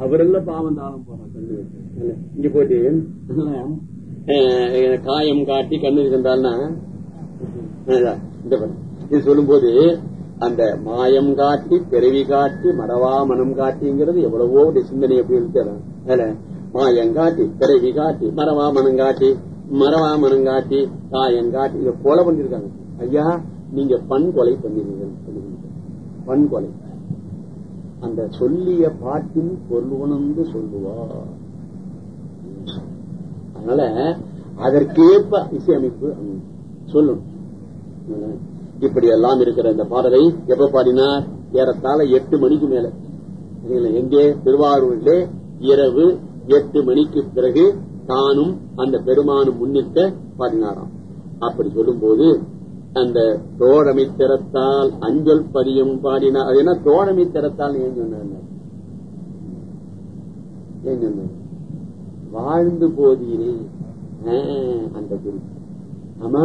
அவரெல்லாம் பாவம் தானம் போறான் கண்ணு இங்க போயிட்டு காயம் காட்டி கண்ணு இருக்கின்றான்னா இந்த. இது சொல்லும்போது அந்த மாயம் காட்டி பிறவி காட்டி மறவா மனம் காட்டிங்கிறது எவ்வளவோ ஒரு சிந்தனை எப்படி இருக்கிறான் மாயம் காட்டி பிறவி காட்டி மறவா மனம் காட்டி மறவா மனம் காட்டி காயம் காட்டி இத கொலை பண்ணிருக்காங்க ஐயா நீங்க பண் கொலை பண்ணிருக்கீங்க பண் கொலை அந்த சொல்லிய பாட்டின் பொருள் உணர்ந்து சொல்லுவார் அதனால அதற்கேற்ப இசையமைப்பு சொல்லும் சொல்லணும். இப்படி எல்லாம் இருக்கிற இந்த பாடலை எப்ப பாடினார்? ஏறத்தாழ எட்டு மணிக்கு மேல. எங்கே? திருவாரூரிலே இரவு எட்டு மணிக்கு பிறகு தானும் அந்த பெருமானும் முன்னிட்டு பாடினாராம். அப்படி சொல்லும்போது அந்த தோழமை திறத்தால் அஞ்சல் பதியம் பாடினார் அது என்ன தோழமை திறத்தால் ஏன் சொன்னார்? ஏன் சொன்னார்? வாழ்ந்து போதீரே. அந்த குறிப்பு ஆமா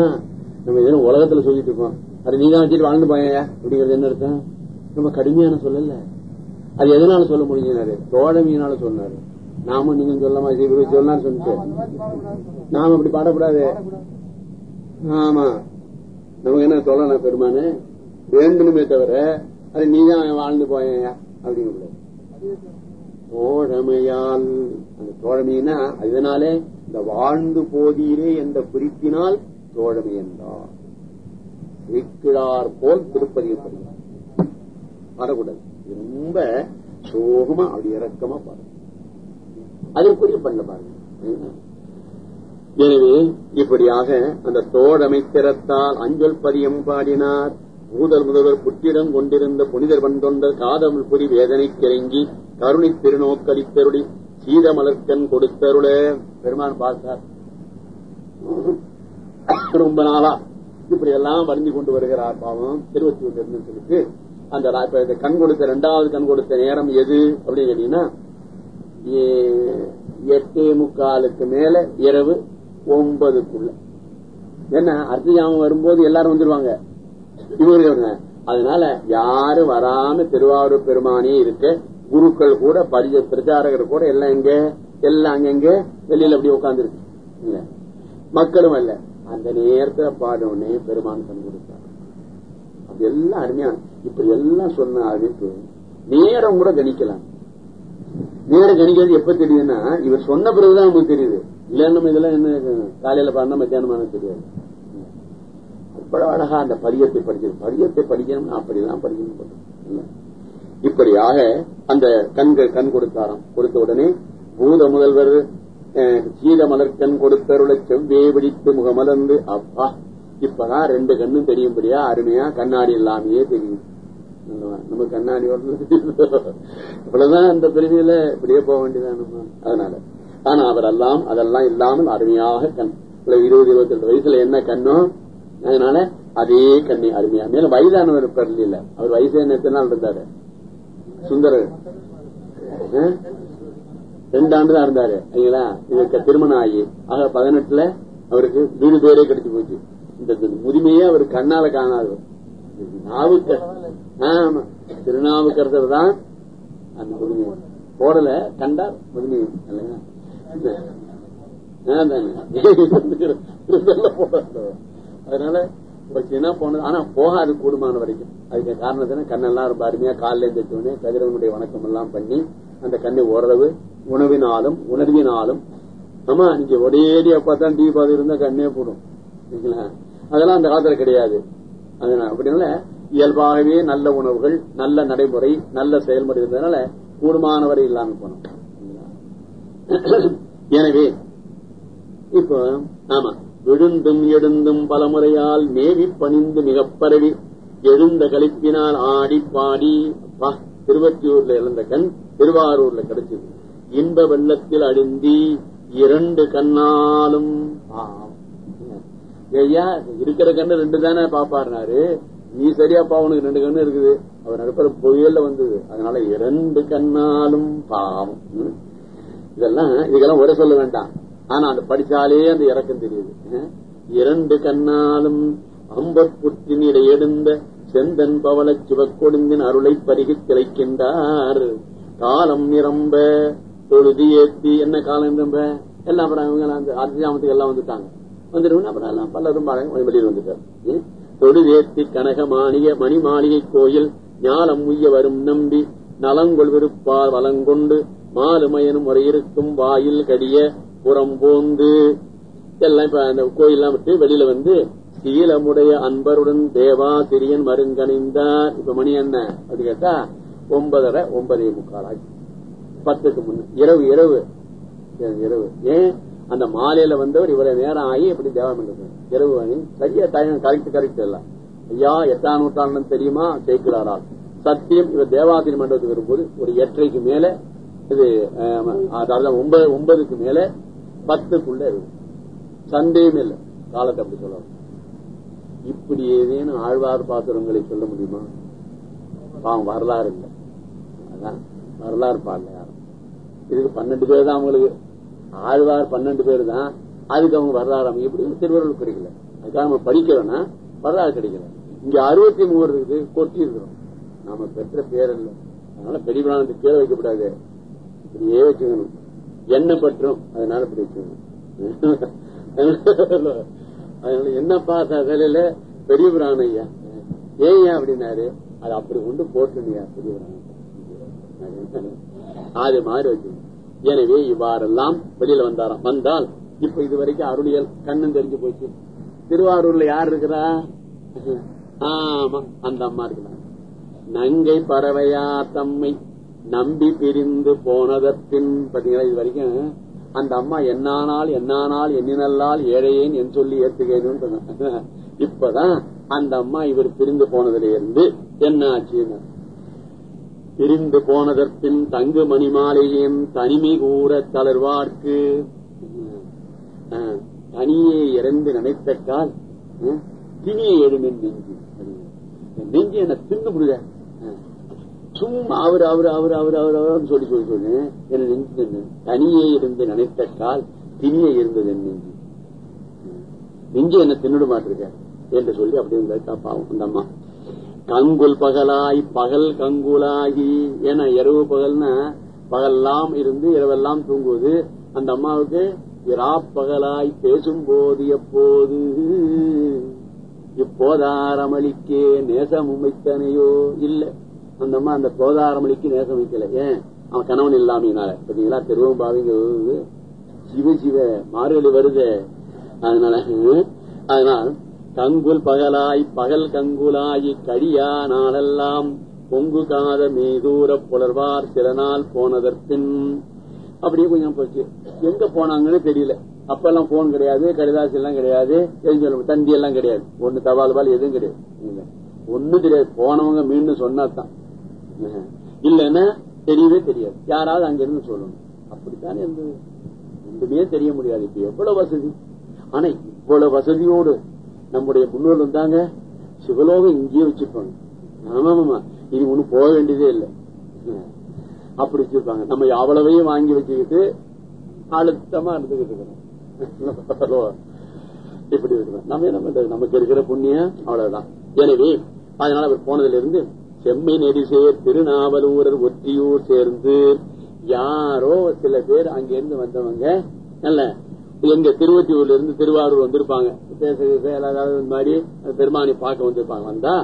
நம்ம இதெல்லாம் உலகத்துல சொல்லிட்டு இருக்கோம். அது நீங்க வச்சுட்டு வாழ்ந்து போயா அப்படிங்கிறது என்ன அர்த்தம்? ரொம்ப கடுமையான சொல்லல அது எதனால சொல்ல முடிஞ்சினாரு தோழமையினால சொன்னாரு. நாமும் நீங்க சொல்லாம இவரு சொன்னார் சொல்லிட்டு. நாம அப்படி பாடக்கூடாது. ஆமா. நமக்கு என்ன சொல்லலாம் பெருமானு? வேண்டணுமே தவிர அது நீதான் வாழ்ந்து போயா அப்படிங்க தோழமையால் அந்த தோழமைனா அதனாலே இந்த வாழ்ந்து போதீரே என்ற குறிப்பினால் தோழமை என்றார். இருக்கிறார் போல் திருப்பதியும் படுகிறார் பாடக்கூடாது ரொம்ப சோகமா அப்படி இறக்கமா பாருங்க. அதற்குரிய பண்ண பாருங்க? எனவே இப்படியாக அந்த தோழமை அஞ்சல் பதியம் பாடினார். ஊதல் முதல்வர் புற்றிடம் கொண்டிருந்த புனிதர் வந்தொண்டர் காதமிழ் புரி வேதனை கிறங்கி கருணை திருநோக்களித்தருளி சீதமலர்க்கன் கொடுத்தருள. பெருமான் பார்த்தார். ரொம்ப நாளா இப்படி எல்லாம் வருந்தி கொண்டு வருகிறார் பாவம். திருவத்தி ஒன்று சொல்லிட்டு அந்த கண் கொடுத்த இரண்டாவது கண் கொடுத்த நேரம் எது அப்படின்னு கேட்டீங்கன்னா ஏ- எட்டே முக்காலுக்கு மேல இரவு ஒன்பதுக்குள்ள. என்ன அர்த்தஜாமம் வரும்போது எல்லாரும் வந்துருவாங்க. இவருங்க அதனால யாரும் வராம திருவாரூர் பெருமானே இருக்க குருக்கள் கூட பரிஜ பிரச்சாரகர் கூட எல்லாம் எங்க? எல்லாம் அங்கங்க வெளியில அப்படி உட்கார்ந்து மக்களும் அல்ல அந்த நேரத்துல பாடவுடனே பெருமான் கண் கொடுத்தார். அது எல்லாம் அருமையான. இப்படி எல்லாம் சொன்ன அறிவிப்பு நேரம் கூட கணிக்கலாம். நேரம் கணிக்கிறது எப்ப தெரியுதுன்னா இவர் சொன்ன பிறகுதான் நமக்கு தெரியுது. இல்லைன்னு நம்ம இதெல்லாம் என்ன காலையில பாடினா மத்தியானமான தெரியாது. அவ்வளவு அழகா அந்த பதியத்தை படிக்கணும். பதியத்தை படிக்கணும் அப்படிதான் படிக்கணும் இப்படியாக அந்த கண்கள் கண் கொடுத்தாராம். கொடுத்த உடனே பூத முதல்வர் அஹ், சீத மலர்கண் கொடுத்தருளை செவ்வே பிடித்து முகமலர்ந்து அப்பா இப்பதான் ரெண்டு கண்ணும் தெரியும்படியா? அருமையா கண்ணாடி இல்லாமையே தெரியும். நம்ம கண்ணாடி இவ்வளவுதான் அந்த பிரிவில இப்படியே போக வேண்டியதான் நம்ம அதனால ஆனா அவரெல்லாம் அதெல்லாம் இல்லாமல் அருமையாக கண். இருபது இருபத்தி ரெண்டு வயசுல என்ன கண்ணோ? அதனால அதே கண்ணை அருமையா. மேலும் வயதானவர் இருப்பார் இல்ல அவர் வயசு என்ன எத்தனை நாள் இருந்தாரு? சுந்தரர். ரெண்டு ஆண்டு தான் இருந்தாரு இல்லைங்களா? இதுக்கு திருமணம் ஆகி. ஆக பதினெட்டுல அவருக்கு வீடு பேரே கிடைச்சு போச்சு. இந்த உரிமையே முதுமையே அவர் கண்ணால காணாது. நாவுக்க ஆமா. திருநாவுக்கரசர் தான் அந்த முதுமை போடல கண்டார் முதுமை இல்லைங்களா? அதனால என்ன போனது? ஆனா போகாது கூடுமான வரைக்கும். அதுக்கு காரணத்தினா கண்ணெல்லாம் ரொம்ப அருமையா காலில் எழுந்திரிச்சோடனே கதிரவனுடைய வணக்கம் எல்லாம் பண்ணி அந்த கண்ணை ஓரளவு உணவினாலும் உணர்வினாலும் ஆமா நீங்க ஒரேடியா பார்த்தா டீ பார்த்து இருந்தா கண்ணே போடும். சரிங்களா? அதெல்லாம் அந்த காலத்துல கிடையாது. அதனால அப்படினால இயல்பாகவே நல்ல உணவுகள் நல்ல நடைமுறை நல்ல செயல்முறை இருந்ததுனால கூடுமானவரை இல்லாம போனோம். எனவே இப்போ ஆமா விழுந்தும் எழுந்தும் பலமுறையால் மேவி பணிந்து மிகப் பரவி எழுந்த கழிப்பினால் ஆடி பாடி திருவத்தியூர்ல இழந்த கண் திருவாரூர்ல கிடைச்சது. இன்ப வெள்ளத்தில் அழுந்தி இரண்டு கண்ணாலும் ஐயா இருக்கிற கண்ணு ரெண்டு தானே பாப்பாருனாரு. நீ சரியா உனக்கு ரெண்டு கண்ணு இருக்குது. அவர் நடப்புற புயல்ல வந்தது. அதனால இரண்டு கண்ணாலும் பாவம். இதெல்லாம் இதுக்கெல்லாம் ஒரே சொல்ல வேண்டாம். ஆனா அந்த படிச்சாலே அந்த இறக்கம் தெரியுது. இரண்டு கண்ணாலும் அம்பற்புற்றினிட எழுந்த செந்தன் பவள சிவக்கொடுந்தின் அருளை பருகி திளைக்கின்றார். காலம் நிரம்ப தொழுதி ஏத்தி என்ன காலம் நிரம்ப? எல்லாம் அப்புறம் இவங்க எல்லாம் அந்த எல்லாம் வந்துட்டாங்க. வந்துருவோம் அப்புறம் எல்லாம் பலரும் வெளியில் வந்துட்டார். தொழுதேத்தி கனக மாளிகை மணி மாளிகை கோயில் ஞானம் உய்ய வரும் நம்பி நலங்கொள் விருப்பார் வலங்கொண்டு மாலுமயனும் முறையிருக்கும் வாயில் கடிய புறம் போந்து எல்லாம் இப்ப அந்த கோயிலாம் விட்டு வெளியில வந்து சீலமுடைய அன்பருடன் தேவா திரியன் மருங்கணிந்தார். இப்ப மணி என்ன? அப்படின்னு கேட்டா ஒன்பதரை ஒன்பதே முக்கால் ஆகி. பத்துக்கு முன்ன இரவு இரவு. இரவு ஏன்? அந்த மாலையில வந்தவர் இவ்வளவு நேரம் ஆகி எப்படி தேவம் பண்றது இரவு மணி சரியா டைம் கரெக்ட் கரெக்ட் எல்லாம். ஐயா எட்டாம் நூற்றாண்டு தெரியுமா? ஜெயிக்கிறாரா சத்தியம் இவர் தேவாதிரி மண்டபத்துக்கு வரும்போது ஒரு எட்டரைக்கு மேல இது அதாவது ஒன்பது ஒன்பதுக்கு மேல பத்துக்குள்ள இருக்கும். சந்தேகம் இல்லை காலத்தை அப்படி சொல்லலாம் இப்படி ஏதேனும் ஆழ்வார் பாத்திரங்களை சொல்ல முடியுமா? பாவம் வரலாறு இல்லை. அதான் வரலாறு பாடல யாரும். இதுக்கு பன்னெண்டு பேர் தான் அவங்களுக்கு. ஆழ்வார் பன்னெண்டு பேர் தான். அதுக்கு அவங்க வரலாறு அவங்க எப்படி? திருவள்ளுவர் கிடைக்கல அதுக்காக நம்ம படிக்கிறோம்னா வரலாறு கிடைக்கல. இங்க அறுபத்தி மூணு இருக்குது கொட்டி இருக்கிறோம் நாம பெற்ற பேர் இல்லை. அதனால பெரிய பிராணத்துக்கு பேர் வைக்கப்படாது. இப்படியே வச்சுக்கணும். என்ன பற்றும்? அதனால இப்படி வச்சுக்கணும். அதனால என்னப்பா சகலையில பெரிய பிராணம் ஐயா ஏன் அப்படின்னாரு? அது அப்படி கொண்டு போட்டுனியா பெரிய பிராணம் அது மாதிரி வச்சுக்கணும். எனவே இவ்வாறெல்லாம் வெளியில வந்தாராம். வந்தால் இப்ப இது வரைக்கும் அருளியல் கண்ணும் தெரிஞ்சு போச்சு. திருவாரூர்ல யார் இருக்கிறா? ஆமா அந்த அம்மா இருக்கிறாங்க. நங்கை பறவையா தம்மை நம்பி பிரிந்து போனதற்பின் பாத்தீங்களா இது வரைக்கும் அந்த அம்மா என்னானால் என்னானால் எண்ணினல்லால் ஏழையேன் என் சொல்லி ஏத்துக்கேன்னு சொன்ன இப்பதான் அந்த அம்மா இவர் பிரிந்து போனதுல இருந்து என்ன ஆச்சுன்னு பிரிந்து போனதற்பின் தங்கு மணிமாலையின் தனிமை கூற தளர்வார்க்கு தனியே இறந்து நினைத்தக்கால் திணியை எழுமின் நெஞ்சு நெஞ்சு என்ன தின்னு முடியல. சும்மா அவர் அவர் அவர் அவர் அவர் அவர் சொல்லி சொல்லி சொன்னேன் என் நெஞ்சு தனியே இருந்து நினைத்த கால் திணிய இருந்தது என் நெஞ்சு. நெஞ்சு என்ன தின்னுட மாட்டிருக்க? என்று சொல்லி அப்படி பாவம். அந்த அம்மா கங்குல் பகலாய் பகல் கங்குலாகி ஏன்னா இரவு பகல்னா பகல்லாம் இருந்து இரவெல்லாம் தூங்குவது. அந்த அம்மாவுக்கு இரா பகலாய் பேசும்போது எப்போது? இப்போதாரமளிக்கே நேசம் உமைத்தனையோ இல்ல. அந்த அம்மா அந்த போதாரமளிக்கு நேசம் வைக்கல. ஏன்? அவன் கணவன் இல்லாமையினால. பாத்தீங்களா திருவம் பாவிங்க சிவ சிவ. மார்கழி வருது. அதனால அதனால் கங்குல் பகலாய் பகல் கங்குலாயி கடியா நாளெல்லாம் பொங்கு காத மீதூர புலர்வார் சில நாள் போனதற்பின். அப்படியே கொஞ்சம் போச்சு. எங்க போனாங்கன்னு தெரியல. அப்பெல்லாம் போன் கிடையாது கடிதாசி எல்லாம் கிடையாது தெரிஞ்சு தந்தி எல்லாம் கிடையாது. ஒண்ணு தபால் பால் எதுவும் கிடையாது. ஒண்ணும் தெரியாது போனவங்க மீண்டும் சொன்னாதான். இல்லைன்னா தெரியவே தெரியாது. யாராவது அங்க இருந்து சொல்லணும். அப்படித்தான் இருந்தது ஒன்றுமே தெரிய முடியாது. இப்ப எவ்வளவு வசதி? ஆனா இவ்வளவு வசதியோடு நம்முடைய முன்னோர் வந்தாங்க. சிவலோகம் இங்கேயே வச்சிருப்பாங்க. ஆமா ஆமா. இது ஒண்ணும் போக வேண்டியதே இல்லை. அப்படி வச்சிருப்பாங்க. நம்ம அவ்வளவையும் வாங்கி வச்சுக்கிட்டு அழுத்தமா இருந்துகிட்டு இருக்கிறோம். இப்படி இருக்கிறோம். நம்ம என்ன பண்றது? நமக்கு இருக்கிற புண்ணியம் அவ்வளவுதான். எனவே அதனால அவர் போனதுல இருந்து செம்மை நெரிசேர் திருநாவலூரர் ஒற்றியூர் சேர்ந்து யாரோ சில பேர் அங்கிருந்து வந்தவங்க. அல்ல எங்க திருவத்தியூர்ல இருந்து திருவாரூர் வந்திருப்பாங்க. மாதிரி பெருமானி பார்க்க வந்திருப்பாங்க. வந்தா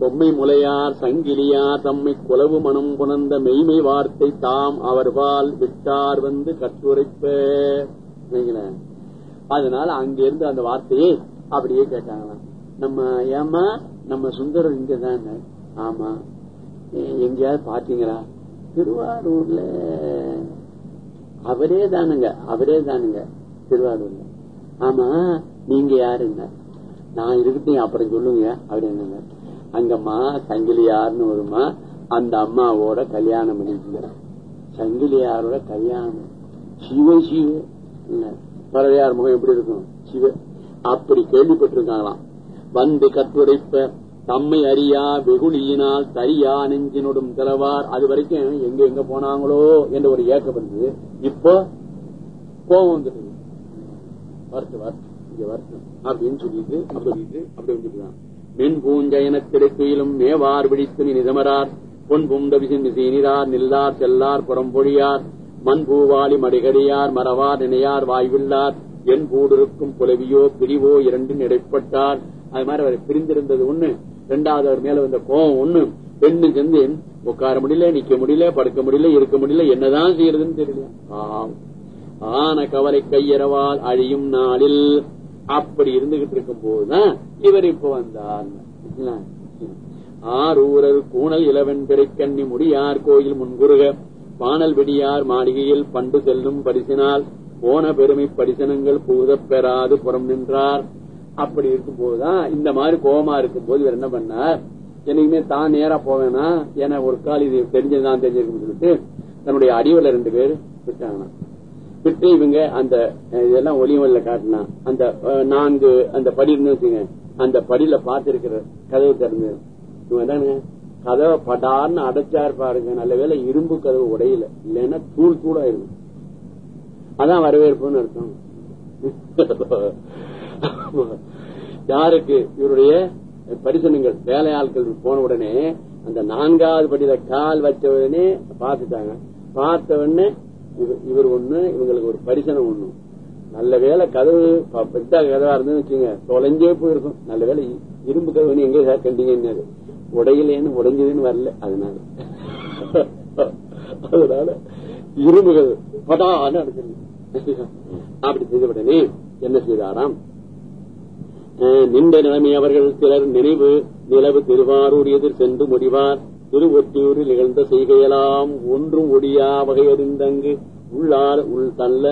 கொம்மை முலையார் சங்கிலியார் தம்மை குலவு மனம் புணர்ந்த மெய்மை வார்த்தை தாம் அவர்வால் விட்டார் வந்து கட்டுரைப்ப. அதனால அங்கிருந்து அந்த வார்த்தையை அப்படியே கேட்டாங்களாம். நம்ம ஏமா நம்ம சுந்தரர் இங்கதான்? ஆமா. எங்கேயாவது பாத்தீங்களா? திருவாரூர்ல. அவரே தானுங்க அவரே தானுங்க திருவாரூர்ல. ஆமா நீங்க யாருங்க? நான் இருக்கட்டும் அப்புறம் சொல்லுங்க அவர் என்னங்க அங்கம்மா சங்கிலியார்னு வருமா அந்த அம்மாவோட கல்யாணம் பண்ணிக்கிறார் சங்கிலியாரோட கல்யாணம். சிவ சிவ. இல்ல பறவையார் முகம் எப்படி இருக்கும்? சிவ. அப்படி கேள்விப்பட்டிருக்காங்களாம். வந்து கட்டுரைப்ப தம்மை அறியா வெகுளியினால் தரியா நெஞ்சினோடும் திறவார் அது வரைக்கும் எங்க எங்க போனாங்களோ என்ற ஒரு ஏக்கம் இருந்தது. இப்போ கோபம் வந்துட்டு இங்க அப்படின்னு சொல்லிட்டு சொல்லிட்டு அப்படி வந்துட்டுதான் பூஞ்சயன மேவார் விழித்து நிதமரார் பொன் பூண்ட விசிறார் நில்லார் செல்லார் புறம்பொழியார் மண் பூவாளி மடிகடியார் மறவார் நினையார் வாய்வில்லார். என் இருக்கும் புலவியோ பிரிவோ இரண்டின் இடைப்பட்டார். அது மாதிரி அவர் பிரிந்திருந்தது ஒண்ணு. ரெண்டாவது அவர் மேல வந்த கோபம் ஒண்ணு. பெண்ணு வந்து உட்கார முடியல நிக்க முடியல படுக்க முடியல இருக்க முடியல என்னதான் செய்யறதுன்னு தெரியல. ஆம். ஆன கவலை கையறவால் அழியும் நாளில் அப்படி இருந்துகிட்டு இருக்கும் போதுதான் இவர் இப்ப வந்தார். ஆரூரர் கூணல் இளவன் பிறைக்கண்ணி முடியார் கோயில் முன்குருக பானல் வெடியார் மாளிகையில் பண்டு செல்லும் பரிசினால் போன பெருமை பரிசனங்கள் பூதப் பெறாது புறம் நின்றார். அப்படி இருக்கும் போதுதான் இந்த மாதிரி கோபமா இருக்கும் போது இவர் என்ன பண்ணார்? என்னைக்குமே தான் நேரா போவேனா? ஏன்னா ஒரு கால் இது தெரிஞ்சதுதான் தெரிஞ்சிருக்கும்னு சொல்லிட்டு தன்னுடைய அடிவில் ரெண்டு பேர் விட்டாங்கன்னா விட்டு இவங்க அந்த இதெல்லாம் ஒளிவல்ல காட்டினா அந்த நான்கு அந்த படி இருந்துச்சுங்க அந்த படியில பார்த்திருக்கிற கதவு திறந்து. இவங்க தானுங்க கதவை படார்னு அடைச்சா பாருங்க. நல்ல வேளை இரும்பு கதவு உடையல. இல்லைன்னா தூள் தூளா இருக்கும் அதான் வரவேற்புன்னு அர்த்தம். யாருக்கு? இவருடைய பரிசனங்கள். வேலையாட்கள் போன உடனே அந்த நான்காவது படியில கால் வச்ச உடனே பார்த்துட்டாங்க. பார்த்த உடனே இவர் ஒண்ணு இவங்களுக்கு ஒரு பரிசனம் ஒண்ணு. நல்ல வேலை கதவு பெத்த கதவா இருந்துன்னு வச்சுங்க தொலைஞ்சே போயிருக்கும். நல்ல வேலை இரும்பு கதவுன்னு எங்க சார் கண்டீங்கன்னாரு. உடையிலேன்னு உடைஞ்சதுன்னு வரல அதனால. அதனால இரும்பு கதவு அப்படி செய்த உடனே என்ன செய்தாராம்? நின்ற நிலைமை அவர்கள் சிலர் நினைவு நிலவு திருவாரூர் எதிர் சென்று முடிவார். திருவொற்றியூரில் நிகழ்ந்த செய்கையெல்லாம் ஒன்றும் ஒடியா வகையறிந்தங்கு உள்ளார் உள் தள்ள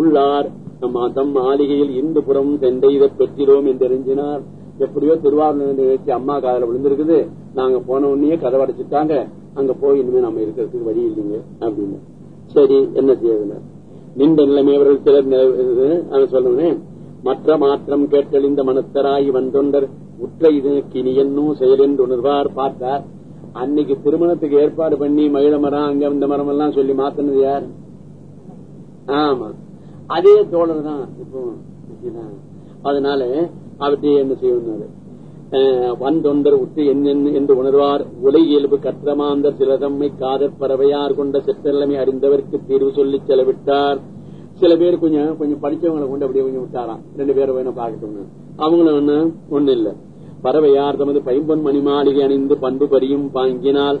உள்ளார் நம் தம் மாளிகையில் இந்து புறம் சென்ற இதை பெற்றிடோம் என்று அறிஞ்சினார் எப்படியோ திருவாரூர் நிகழ்ச்சி அம்மா காதல விழுந்திருக்குது. நாங்க போன உடனே கதவை அடைச்சிட்டாங்க. அங்க போய் இனிமே நம்ம இருக்கிறதுக்கு வழி இல்லைங்க அப்படின்னு. சரி என்ன செய்யணும் நின்ற நிலைமை அவர்கள் சிலர் சொல்லுவேன். சொல்லணும் மற்ற மாற்றம் கேட்டழிந்த மனத்தராய் வந்தொண்டர் உற்ற இது கிணியன்னும் செயலென்று உணர்வார் பார்த்தார். அன்னைக்கு திருமணத்துக்கு ஏற்பாடு பண்ணி மயில மரம் அங்க இந்த மரம் எல்லாம் சொல்லி மாத்தினது யார்? ஆமா. அதே தோழர் தான் இப்போ அதனால அவற்றை என்ன செய்யணும் வந்தொண்டர் உற்று என்ன என்று உணர்வார். உலை இயல்பு கற்றமாந்தர் சிலதம்மை காதற் பறவையார் கொண்ட சிற்றலைமை அறிந்தவருக்கு தீர்வு சொல்லி செலவிட்டார். சில பேர் கொஞ்சம் கொஞ்சம் படிச்சவங்களை கொண்டு அப்படியே கொஞ்சம் விட்டாராம். ரெண்டு பேரும் வேணும் பார்க்கட்டும்னு. அவங்களும் ஒண்ணு ஒண்ணு இல்ல. பறவையார் தமது பைம்பொன் மணி மாளிகை அணிந்து பண்பு பறியும் பாங்கினால்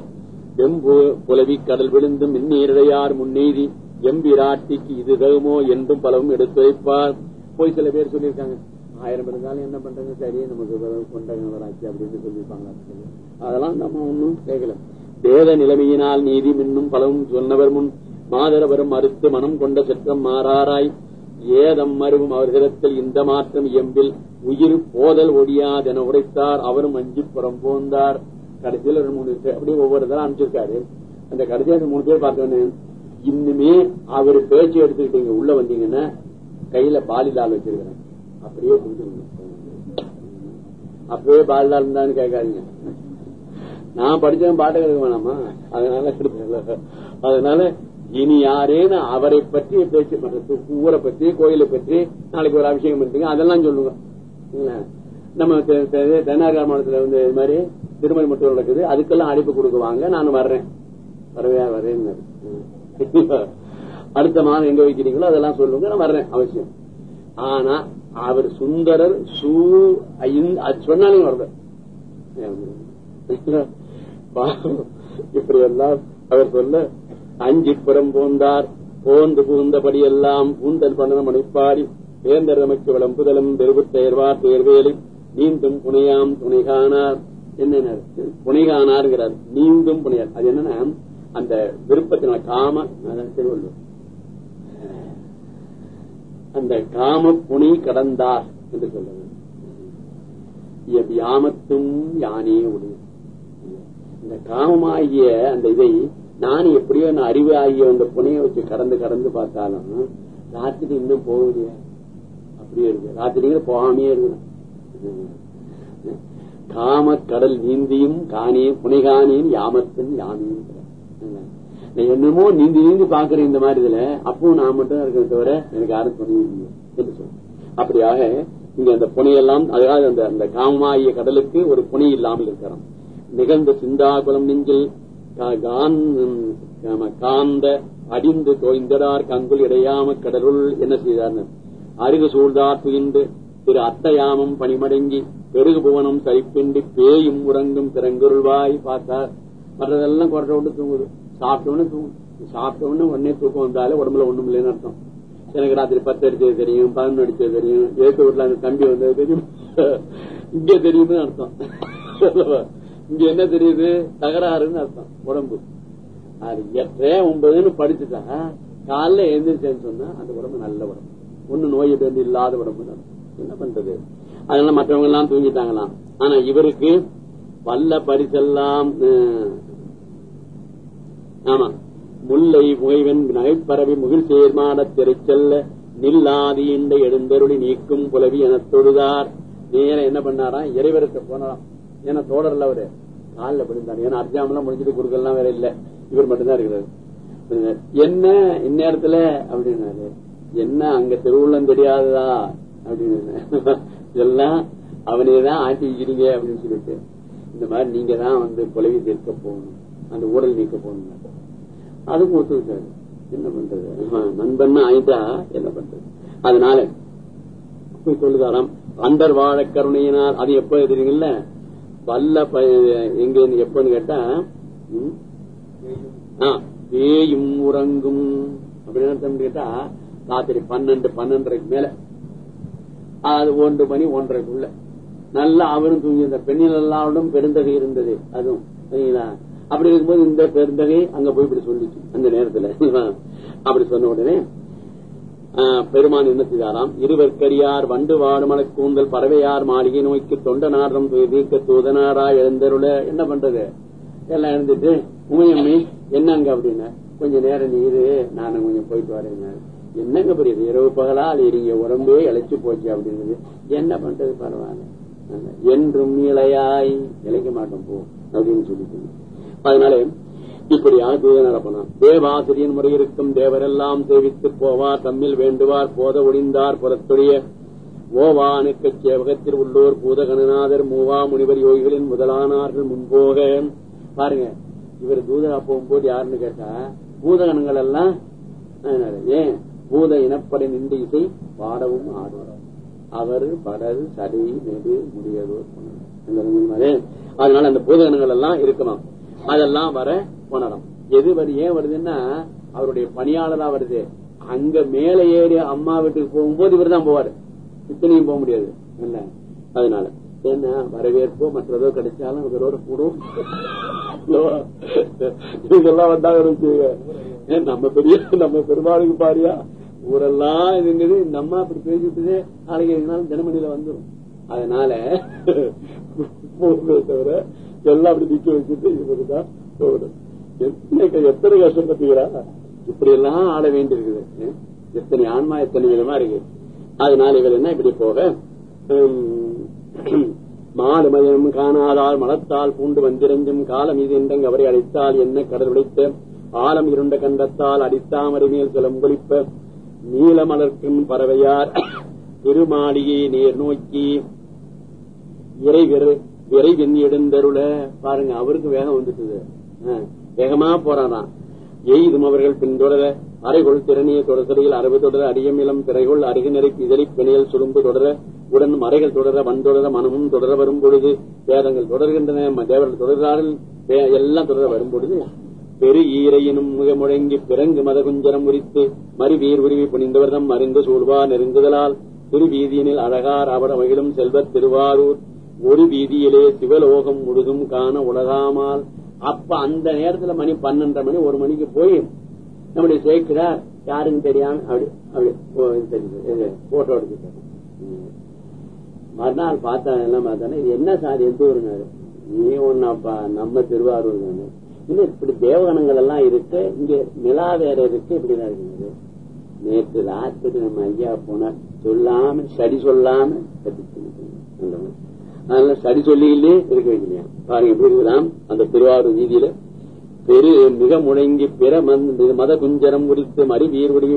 வெம்பு புலவி கடல் விழுந்து மின்னீரடையார் முன்னேறி எம்பிராட்டிக்கு இது தகுமோ என்றும் பலவும் எடுத்து வைப்பார் போய் சில பேர் சொல்லியிருக்காங்க. ஆயிரம் இருந்தாலும் என்ன பண்றாங்க சரி நமக்கு கொண்டாச்சு அப்படின்னு சொல்லியிருப்பாங்க. அதெல்லாம் நம்ம ஒன்னும் கேட்கல. வேத நிலைமையினால் நீதி மின்னும் பலவும் சொன்னவர் முன் மாதரவரும் மறுத்து மனம் கொண்ட செற்றம் மாறாராய். ஏதம் மருவும் அவர்களிடத்தில் இந்த மாற்றம் எம்பில் உயிர் போதல் ஒடியாதென உரைத்தார். அவரும் அஞ்சு புறம் போந்தார். கடைசியில் மூணு பேர் அப்படியே ஒவ்வொரு தரம் அனுப்பிச்சிருக்காரு. அந்த கடைசியில் மூணு பேர் பார்த்தோன்னு இன்னுமே அவர் பேச்சு எடுத்துக்கிட்டீங்க உள்ள வந்தீங்கன்னா கையில பாலிலால் வச்சிருக்கிறேன். அப்படியே கொடுத்துருங்க அப்பவே பாலிலால் இருந்தான்னு கேட்காதீங்க. நான் படிச்சவன் பாட்டை கெடுக்க வேணாமா? அதனால அதனால இனி யாரேன்னு அவரை பற்றி பேச்சு பண்றது ஊரை பற்றி கோயிலை பற்றி நாளைக்கு ஒரு அபிஷேகம் பண்ணுங்க அதெல்லாம் சொல்லுங்க. நம்ம தெ- மாநிலத்தில் மாவட்டத்துல வந்து இது மாதிரி திருமணம் மட்டும் நடக்குது அதுக்கெல்லாம் அழைப்பு கொடுக்குவாங்க நான் வர்றேன். வரவே வரேன் அடுத்த மாதம் எங்க வைக்கிறீங்களோ அதெல்லாம் சொல்லுங்க நான் வர்றேன் அவசியம். ஆனா அவர் சுந்தரர் சூ சொன்னாலும் வரல. இப்படி எல்லாம் அவர் சொல்ல அஞ்சு புறம் போந்தார். போந்து புகுந்தபடி எல்லாம் பண்ணனம் அனுப்பாடி வேந்தர் நமக்கு விளம்புதலும் பெருவுத்தேர்வார் தேர்வேலி. நீந்தும் புனையாம் துணைகானார் என்ன புனைகானார்ங்கிறார் நீந்தும் புனையார். அது என்னன்னா அந்த விருப்பத்தின காம அதான் திருவள்ளுவர் அந்த காம புனி கடந்தார் என்று சொல்றது யாமத்தும் யானே உடைய. இந்த காமமாகிய அந்த இதை நான் எப்படியோ நான் அறிவு ஆகிய அந்த புனையை வச்சு கடந்து கடந்து பார்த்தாலும் ராத்திரி இன்னும் போகுது அப்படியே இருக்கு. ராத்திரிங்கிற போகாமே இருக்கணும் காம கடல் நீந்தியும் காணியும் புனைகாணியும் யாமத்தும் யாமியும் என்னமோ நீந்தி நீந்தி பாக்குறேன் இந்த மாதிரி இதுல. அப்பவும் நான் மட்டும் இருக்கிறத தவிர எனக்கு யாரும் துணை இல்லையே என்று அப்படியாக இங்க அந்த புனையெல்லாம் அதாவது அந்த அந்த காமாகிய கடலுக்கு ஒரு புனை இல்லாமல் இருக்கிறோம் நிகழ்ந்த சிந்தாகுலம் நெஞ்சில் காந்த அடிந்து தோய்ந்தடார் கங்குல் இடையாம கடலுள் என்ன செய்தார்? அருகு சூழ்ந்தார் துயின்று திரு அத்தையாமம் பணிமடங்கி பெருகு புவனம் சரிப்பின்றி பேயும் உறங்கும் திறங்குருள்வாய் பார்த்தார். மற்றதெல்லாம் குறைச்ச விட்டு தூங்குது. சாப்பிட்ட உடனே தூங்கும் சாப்பிட்ட உடனே உடனே தூக்கம் வந்தாலே உடம்புல ஒண்ணும் இல்லைன்னு அர்த்தம். எனக்கு ராத்திரி பத்து அடிச்சது தெரியும் பதினொன்று அடிச்சது தெரியும் ஏற்று வீட்டுல அந்த தம்பி வந்தது தெரியும். இங்க தெரியும்னு அர்த்தம். இங்க என்ன தெரியுது? தகராறுன்னு அர்த்தம் உடம்பு. அது எட்டே ஒன்பதுன்னு படிச்சுட்டா காலைல எழுந்திரிச்சேன்னு சொன்னா அந்த உடம்பு நல்ல உடம்பு. ஒண்ணு நோய் வந்து இல்லாத உடம்பு என்ன பண்றது? அதனால மற்றவங்க எல்லாம் தூங்கிட்டாங்களாம். ஆனா இவருக்கு பல்ல பரிசெல்லாம் ஆமா. முல்லை முகைவன் நகைப்பறவை முகில் சேர்மாடத் திரைச்செல்ல நில்லாதி இந்த எழுந்தருளி நீக்கும் புலவி என தொழுதார். நேரம் என்ன பண்ணாராம்? இறைவரத்தை போனாராம். ஏன்னா தோழர்ல அவரு. காலில் விழுந்தார். ஏன்னா அர்ஜாமெல்லாம் முடிஞ்சிட்டு குறுக்கெல்லாம் வேற இல்ல. இவர் மட்டும்தான் இருக்கிறாரு. என்ன இந்நேரத்துல அப்படின்னாரு. என்ன அங்க திருவுள்ளம் தெரியாததா? அப்படின்னு இதெல்லாம் அவனேதான் ஆட்டி வைக்கிறீங்க அப்படின்னு சொல்லிட்டு. இந்த மாதிரி நீங்க தான் வந்து கொலவி தீர்க்க போகணும். அந்த ஊழல் நீக்க போகணும் அதுவும் கொடுத்துருக்காரு என்ன பண்றது? நண்பன் ஆயிட்டா என்ன பண்றது? அதனால போய் சொல்லுதாராம். அண்டர் வாழ கருணையினால் அது எப்ப எதிரீங்கல்ல பல்ல ப- எங்க இருந்து எப்பன்னு கேட்டா பேயும் உறங்கும். அப்படின்னு கேட்டா ராத்திரி பன்னெண்டு பன்னெண்டரைக்கு மேல. அது ஒன்று மணி ஒன்றரைக்குள்ள. நல்லா அவரும் தூங்கி இந்த பெண்ணில் எல்லாவிடம் பெருந்தகை இருந்தது. அதுவும் சரிங்களா? அப்படி இருக்கும்போது இந்த பெருந்தகை அங்க போய் இப்படி சொல்லிச்சு. அந்த நேரத்துல. அப்படி சொன்ன உடனே பெருமான் என்ன செய்தாராம்? இருவர்க்கரியார் வண்டு வாடுமல கூந்தல் பறவையார் மாளிகை நோய்க்கு தொண்டனாரம் வீக்க தூதனாரா எழுந்தருள என்ன பண்றது? எல்லாம் எழுந்துட்டு உமையம்மை என்னங்க அப்படின்னா கொஞ்ச நேரம் நீரு நானும் கொஞ்சம் போயிட்டு வரேங்க என்னங்க புரியுது? இரவு பகலா அழியறீங்க உடம்பே இழைச்சு போச்சு அப்படின்றது. என்ன பண்றது பரவாயில்ல. என்றும் இளையாய் இழைக்க மாட்டோம் போ அப்படின்னு சொல்லிட்டு. அதனால இப்படியாக தூய தேவாசிரியன் முறை இருக்கும் தேவரெல்லாம் சேவித்து போவார் தம்மில் வேண்டுவார் போத ஒளிந்தார் புறத்துடைய ஓவானுக்கு சேவகத்தில் உள்ளோர் பூதகணநாதர் மூவா முனிவர் யோகிகளின் முதலானார்கள் முன்போக. பாருங்க இவர் தூதரா போகும்போது யாருன்னு கேட்டா பூதகணங்கள் எல்லாம் ஏன்? பூத இனப்படை நின்று இசை பாடவும் ஆடுவார். அவர் படல் சரி நெடு முடியதோர் அதனால அந்த பூதகணங்கள் எல்லாம் இருக்கணும். அதெல்லாம் வர போனலாம் எது வருது ஏன் வருதுன்னா அவருடைய பணியாளரா வருது. அங்க மேல ஏறி அம்மா வீட்டுக்கு போகும்போது இவர் தான் போவாரு. இத்தனையும் போக முடியாது. இல்ல அதனால. என்ன? வரவேற்போ மற்றதோ கிடைச்சாலும் இவரோட கூடும். இதெல்லாம் வந்தாங்க ஏன் நம்ம பெரிய நம்ம பெருமாளுக்கு பாரியா? ஊரெல்லாம் இதுங்குது. இந்த அம்மா அப்படி பேசிட்டு நாளைக்கு தினமணியில வந்துடும் அதனால தவிர எல்லாம் அப்படி நிக்க வச்சுட்டு இவருதான் எத்தனை எத்தனை கஷ்டம் கட்டுகிறா இப்படி எல்லாம் ஆட வேண்டியிருக்குது. எத்தனை ஆன்மா எத்தனை விதமா இருக்கு? அதனால இவர் என்ன இப்படி போக? மாடு மாலுமயம் காணாதால் மலத்தால் பூண்டு வந்திரஞ்சும் காலம் இது என்றங்க அவரை அடித்தால் என்ன கடல் உடைத்த? ஆலம் இருண்ட கண்டத்தால் அடித்தாமரை மேல் சிலம்பொழிப்ப நீல மலர்க்கும் பறவையார். திருமாளிகை நேர் நோக்கி. இறை விரை விரைவின் பாருங்க அவருக்கு வேகம் வந்துட்டு வேகமா போறாராம். எய்தும் அவர்கள் பின்தொடர அரைகொள் திறனிய தொடர்சடையில் அரபு தொடர அடியமிலம் பிறைகொள் அருகினரை இதழி பிணையல் சுரும்பு தொடர உடன் மறைகள் தொடர வன் தொடர மனமும் தொடர வரும் பொழுது வேதங்கள் தொடர்கின்றன தேவர்கள் தொடர்கிறார்கள் எல்லாம் தொடர வரும் பொழுது பெரு ஈரையினும் மிக முழங்கி பிறங்கு மதகுஞ்சரம் உரித்து மறுவீர் உருவி புனிந்தவர்தம் மருந்து சூழ்வா நெருங்குதலால் திருவீதியினில் அழகார் அவர் மகிழும் செல்வர் திருவாரூர் ஒரு வீதியிலே சிவலோகம் முழுதும் காண உலகாமால் அப்ப அந்த நேரத்துல மணி பன்னெண்டரை மணி ஒரு மணிக்கு போய் நம்முடைய சேர்க்கிறார் யாருன்னு தெரியாம அப்படி அப்படி போட்டோ எடுத்துட்டாரு. மறுநாள் பார்த்தா எல்லாம் பார்த்தானே இது என்ன சார் எந்த ஊருனாரு நீ ஒன்னாப்பா நம்ம திருவாரூர் தானே. இன்னும் இப்படி தேவகணங்கள் எல்லாம் இருக்கு இங்க நிலா வேற இருக்கு இப்படிதான் இருக்குது. நேற்று ராத்திரி நம்ம ஐயா போனார் சொல்லாம சரி சொல்லாம கட்டிட்டு நல்லவன். அதனால சரி சொல்லியிலே இருக்க வைக்கலையா பாருங்க எப்படி இருக்கலாம் அந்த திருவாரூர் வீதியில பெரு மிக முழங்கி பிற மத குஞ்சரம் குறித்து மறி வீர் உருவி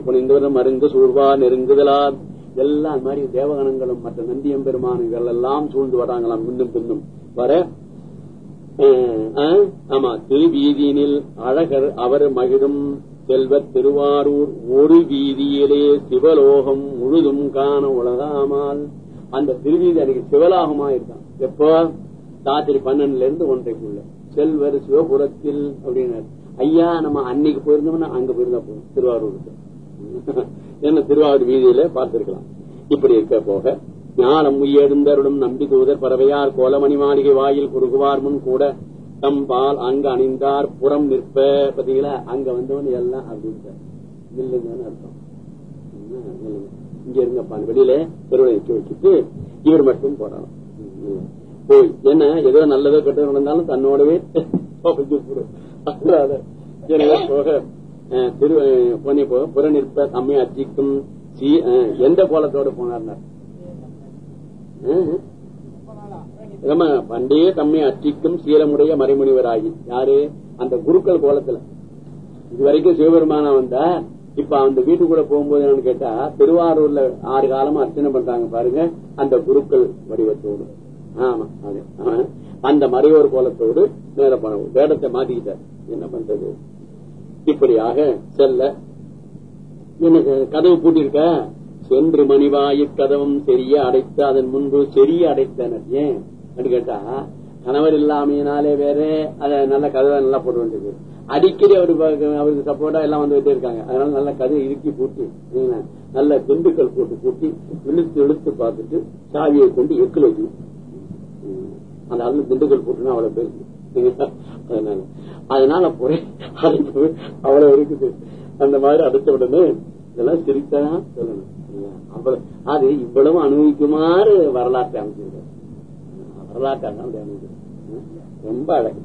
மருந்து சூழ்வா நெருங்குதலால் எல்லாம் மாதிரி தேவகணங்களும் மற்ற நந்தியம் பெருமானங்கள் எல்லாம் சூழ்ந்து வராங்களாம் முன்னும் பின்னும். வர அஹ், ஆமா திருவீதியினில் அழகர் அவர் மகிழும் செல்வத் திருவாரூர் ஒரு வீதியிலே சிவலோகம் முழுதும் காண உலகாமால். அந்த திருவீதி அன்னைக்கு சிவலாகமா இருக்கான். எப்போ? ராத்திரி பன்னெண்டுல இருந்து ஒன்றைக்குள்ள. செல்வர் சிவபுரத்தில் அப்படின்னாரு. ஐயா நம்ம அன்னைக்கு போயிருந்தோம்னா அங்க போயிருந்தா போதும். திருவாரூருக்கு. என்ன திருவாரூர் வீதியில பார்த்திருக்கலாம். இப்படி இருக்க போக ஞானம் உயர்ந்தருடும் நம்பி தூதர் பறவையார் கோலமணி மாளிகை வாயில் குறுகுவார் முன் கூட தம் பால் அணிந்தார் புறம் நிற்ப பாத்தீங்களா அங்க வந்தவன் எல்லாம் அப்படின்ட்டார். இல்லைங்கன்னு அர்த்தம். இல்லைங்க. இங்க இருங்கப்பா வெளியில தெருவை நிக்க வச்சுட்டு இவர் மட்டும் போறான் போய் என்ன ஏதோ நல்லதோ கெட்டதோ நடந்தாலும் தன்னோடவே அதனால எனவே போக திரு போனே போக புற நிற்ப தம்மை அச்சிக்கும் எந்த கோலத்தோட போனார் நம்ம பண்டைய தம்மை அச்சிக்கும் சீலமுடைய மறைமுனிவராகி. யாரு? அந்த குருக்கள் கோலத்துல. இது வரைக்கும் சிவபெருமானா வந்தா இப்ப அந்த வீட்டுக்குள்ள போகும்போது என்னன்னு கேட்டா திருவாரூர்ல ஆறு காலமா அர்ச்சனை பண்றாங்க பாருங்க அந்த குருக்கள் வடிவத்தோடு. ஆமா அது. அந்த மறையோர் கோலத்தோடு மேல போன வேடத்தை மாத்திக்கிட்டார் என்ன பண்றது? இப்படியாக செல்ல. எனக்கு கதவு பூட்டிருக்க சென்று மணிவாயு கதவும் செரிய அடைத்து அதன் முன்பு செரிய அடைத்தனர். ஏன்? அப்படின்னு கேட்டா கணவர் இல்லாமையினாலே வேற அத நல்ல கதவை நல்லா போட வேண்டியது. அடிக்கடி அவரு அவருக்கு சப்போர்ட்டா எல்லாம் வந்துகிட்டே இருக்காங்க. அதனால நல்ல கதை இறுக்கி பூட்டி நல்ல திண்டுக்கல் போட்டு பூட்டி இழுத்து இழுத்து பார்த்துட்டு சாவியை கொண்டு எக்குல வச்சு அந்த அளவு திண்டுக்கல் போட்டுனா அவ்வளவு பேருக்கு அதனால அதனால போய் அவ்வளவு இருக்குது. அந்த மாதிரி அடுத்த உடனே இதெல்லாம் சிரித்தான் சொல்லணும். அவ்வளவு அது இவ்வளவு அனுபவிக்குமாறு வரலாற்றை அமைச்சிருக்காரு. வரலாற்று அப்படி ரொம்ப அழகு.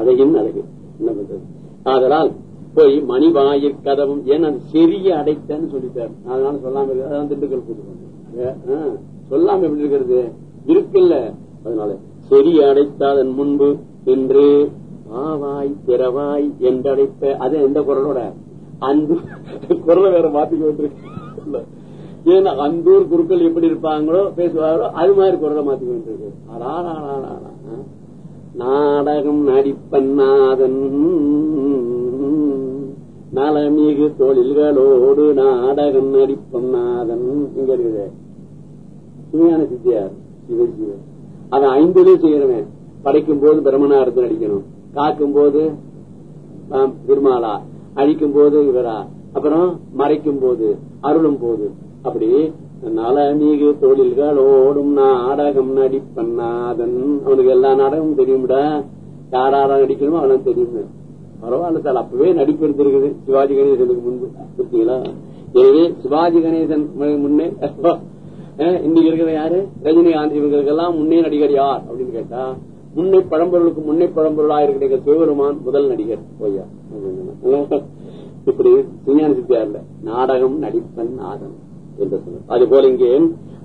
அழகின் அழகு. என்ன பண்றது? ஆதலால் போய் மணிவாயிற் கதவும் ஏன் அது சிறிய அடைத்தன்னு சொல்லிட்டாரு. அதனால சொல்லாம அதான் திண்டுக்கல் கூட்டு சொல்லாம எப்படி இருக்கிறது? இருக்குல்ல. அதனால செறிய அடைத்தாதன் முன்பு என்று ஆவாய் பிறவாய் என்றழைப்ப அது எந்த குரலோட? அந்த குரலை வேற மாத்திக்க வேண்டியிருக்கு. ஏன்னா அந்தூர் குருக்கள் எப்படி இருப்பாங்களோ பேசுவாங்களோ அது மாதிரி குரலை மாத்திக்க வேண்டியிருக்கு. நாடகம் நடிப்பன்னாதன் நலமிகு தொழில்களோடு நாடகம் நடிப்பன்னாதன் இங்க இருக்குது. சுமையான சித்தியார் சிவ சிவ அவன் ஐந்துலயும் செய்யறவன் படைக்கும் போது பிரம்மனா எடுத்து நடிக்கணும். காக்கும் போது ஆம், திருமாலா. அழிக்கும் போது இவரா. அப்புறம் மறைக்கும் போது அருளும் போது அப்படி நலமிகு தொழில்களோடும் நாடகம் நடிப்பண்ணாதன். அவனுக்கு எல்லா நாடகமும் தெரியும்டா. யாரா நடிக்கணுமோ அவனும் தெரியும் பரவாயில்ல சார் அப்பவே நடிப்பு இருந்திருக்குது. சிவாஜி கணேசனுக்கு முன்பு. புரியுங்களா எனவே சிவாஜி கணேசன் முன்னே இன்னைக்கு இருக்கிற யாரு? ரஜினிகாந்த். இவங்களுக்கெல்லாம் முன்னே நடிகர் யார் அப்படின்னு கேட்டா முன்னே பழம்பொருளுக்கு முன்னே பழம்பொருளா இருக்கிற சிவபெருமான் முதல் நடிகர் போய்யா இப்படி விஞ்ஞான சித்தியார்ல நாடகம் நடிப்பன் நாதன். என்று சொன்னார். அது போல இங்கே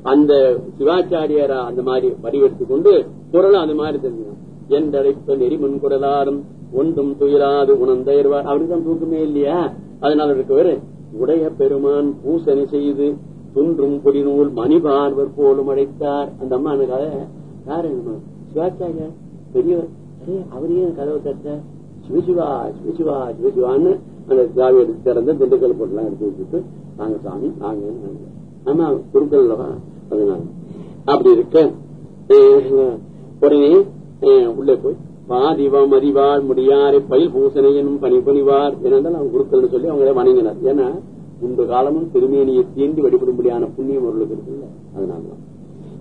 அந்த சிவாச்சாரியரா அந்த மாதிரி வடிவெடுத்துக் கொண்டு குரலும் அந்த மாதிரி தெரிஞ்சுக்கணும் என்றழைப்ப நெறிமுன் குரலாரும் ஒன்றும் துயிராது உணர்ந்தயர்வார் அவருக்குதான் தூக்கமே இல்லையா? அதனால இருக்கவர் உடைய பெருமான் பூசணி செய்து துன்றும் குடிநூல் மணிபார்வர் போலும் அழைத்தார். அந்த அம்மா எனக்காக யாரு சிவாச்சாரியா சிவாச்சாரியார் பெரியவர் அரே கதவை தட்ட? சிவசிவா சிவசிவா சிவசிவான்னு அந்த சாவி எடுத்து திண்டுக்கல் போட்டுலாம் எடுத்து வச்சுட்டு நாங்க சாமி நாங்க ஆனா குருக்கள் அல்லவா அதனால அப்படி இருக்க உடனே உள்ளே போய் பாதிவம் அறிவாள் முடியாறு பயில் பூசணையனும் பணி பணிவார் ஏனென்றால் அவங்க குருக்கள்னு சொல்லி அவங்களே வணங்கினார். ஏன்னா முன்பு காலமும் திருமேனியை தீண்டி வழிபடும்படியான புண்ணியம் அவர்களுக்கு இருக்குல்ல அதனாலதான்.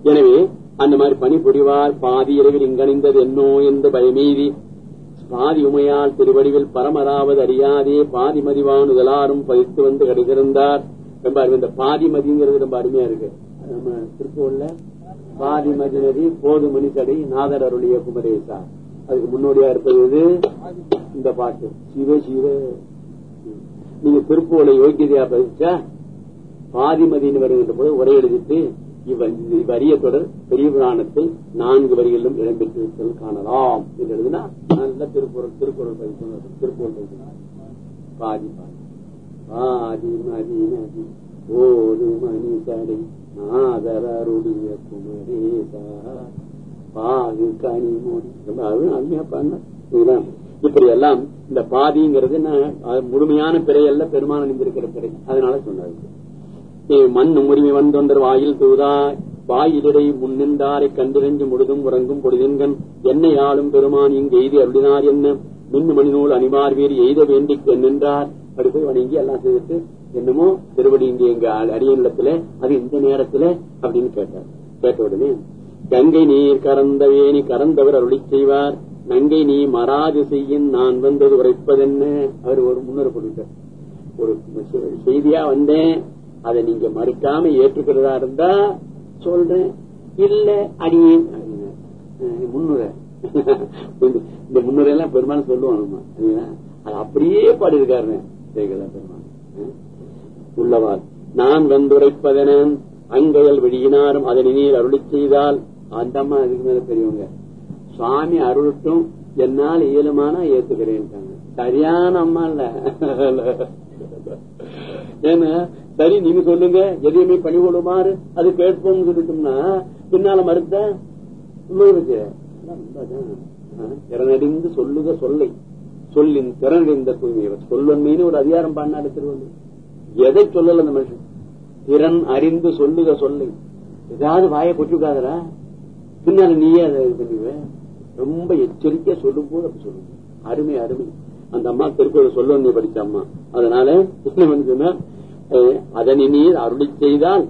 எனவே அந்த மாதிரி பணி புரிவார் பாதி இரவில் இங்கணிந்தது என்னோ என்று பயமீதி பாதி உமையால் திருவடிவில் பரமராவது அறியாதே பாதிமதிவான் மதிவான் எல்லாரும் பதித்து வந்து கிடைத்திருந்தார் ரொம்ப அருமை. இந்த பாதிமதிங்கிறது ரொம்ப அருமையா இருக்கு. நம்ம திருப்பூர்ல பாதிமதி நதி போது தடை நாதர் அருளிய குமரேசா. அதுக்கு முன்னோடியா இருப்பது இந்த பாட்டு. சிவ சிவ. நீங்க திருப்பூர்ல யோகியதையா பதிச்சா? பாதிமதின்னு வருகின்ற போது உரை எழுதிட்டு இவ்வரிய தொடர் பெரிய புராணத்தில் நான்கு வரிகளிலும் இடம்பெற்றிருத்தல் காணலாம். என்று எழுதினா நல்ல திருக்குறள் திருக்குறள் பதிப்பு திருக்குறள் பதிப்பு பாதி பாதி. பாதி மதி நதி ஒரு மணி தடை நாதரருடைய குமரேதா பாகு கனி மோடி ரொம்ப அருமையா பாடினார். இப்படி எல்லாம் இந்த பாதிங்கிறது முழுமையான பிறை அல்ல பெருமான அணிந்திருக்கிற பிறை. அதனால சொன்னாரு மண் உரிமை வந்தொண்டர் வாயில் தூதா வாயிலிடை முன்னின்றாரை கண்டிரஞ்சு முழுதும் உறங்கும் பொழுதென்கண் என்னை ஆளும் பெருமான் இங்கு எய்தி அருளினார் என்ன? மின்னு மணி நூல் அணிவார்வீர் எய்த வேண்டி நின்றார் போய் வணங்கி எல்லாம் செய்துட்டு என்னமோ திருவடி இங்கே எங்க அடியநிலத்துல அது இந்த நேரத்துல அப்படின்னு கேட்டார். கேட்ட உடனே கங்கை நீர் கறந்தவேனி கறந்தவர் அருளி செய்வார். நங்கை நீ மராது செய்யின் நான் வந்தது உரைப்பதென்ன? அவர் ஒரு முன்னர் கொடுத்தார் ஒரு செய்தியா வந்தேன். அதை நீங்க மறுக்காம ஏற்றுக்கிறதா இருந்தா சொல்றேன். இல்ல அடியேன் முன்னுரை. இந்த- முன்னுரை எல்லாம் பெருமாள் சொல்லுவாங்க அது அப்படியே பாடியிருக்காரு பெருமாள். உள்ளவாள் நான் வந்துரைப்பதன அங்கையல் வெளியினாரும் அதனை நீர் அருளி செய்தால். அந்த அம்மா அதுக்கு மேல பெரியவங்க. சுவாமி அருளட்டும் என்னால் இயலுமானா ஏத்துக்கிறேன் சரியான அம்மா இல்ல. ஏன்னா சரி நீங்க சொல்லுங்க. எதையுமே பணிகொள்ளுமாறு அது கேட்போம் சொல்லிட்டோம்னா பின்னால மறுத்த உங்களுக்கு திறனடிந்து சொல்லுக சொல்லை. சொல்லின் திறனடைந்த தூய்மையவர். சொல்வன்மைன்னு ஒரு அதிகாரம் பாடினாரு திருவள்ளுவர். எதை சொல்லல அந்த மனுஷன்? திறன் அறிந்து சொல்லுக சொல்லை. ஏதாவது வாயை கொட்டிருக்காதரா பின்னால நீயே அதை இது பண்ணுவ ரொம்ப எச்சரிக்கையா சொல்லும் போது அப்படி சொல்லுங்க. அருமை அருமை. அந்த அம்மா திருக்குறள் சொல்ல படிச்ச அம்மா. அதனால என்ன பண்ணுச்சுன்னா அதனை நீர் அருளி செய்தால்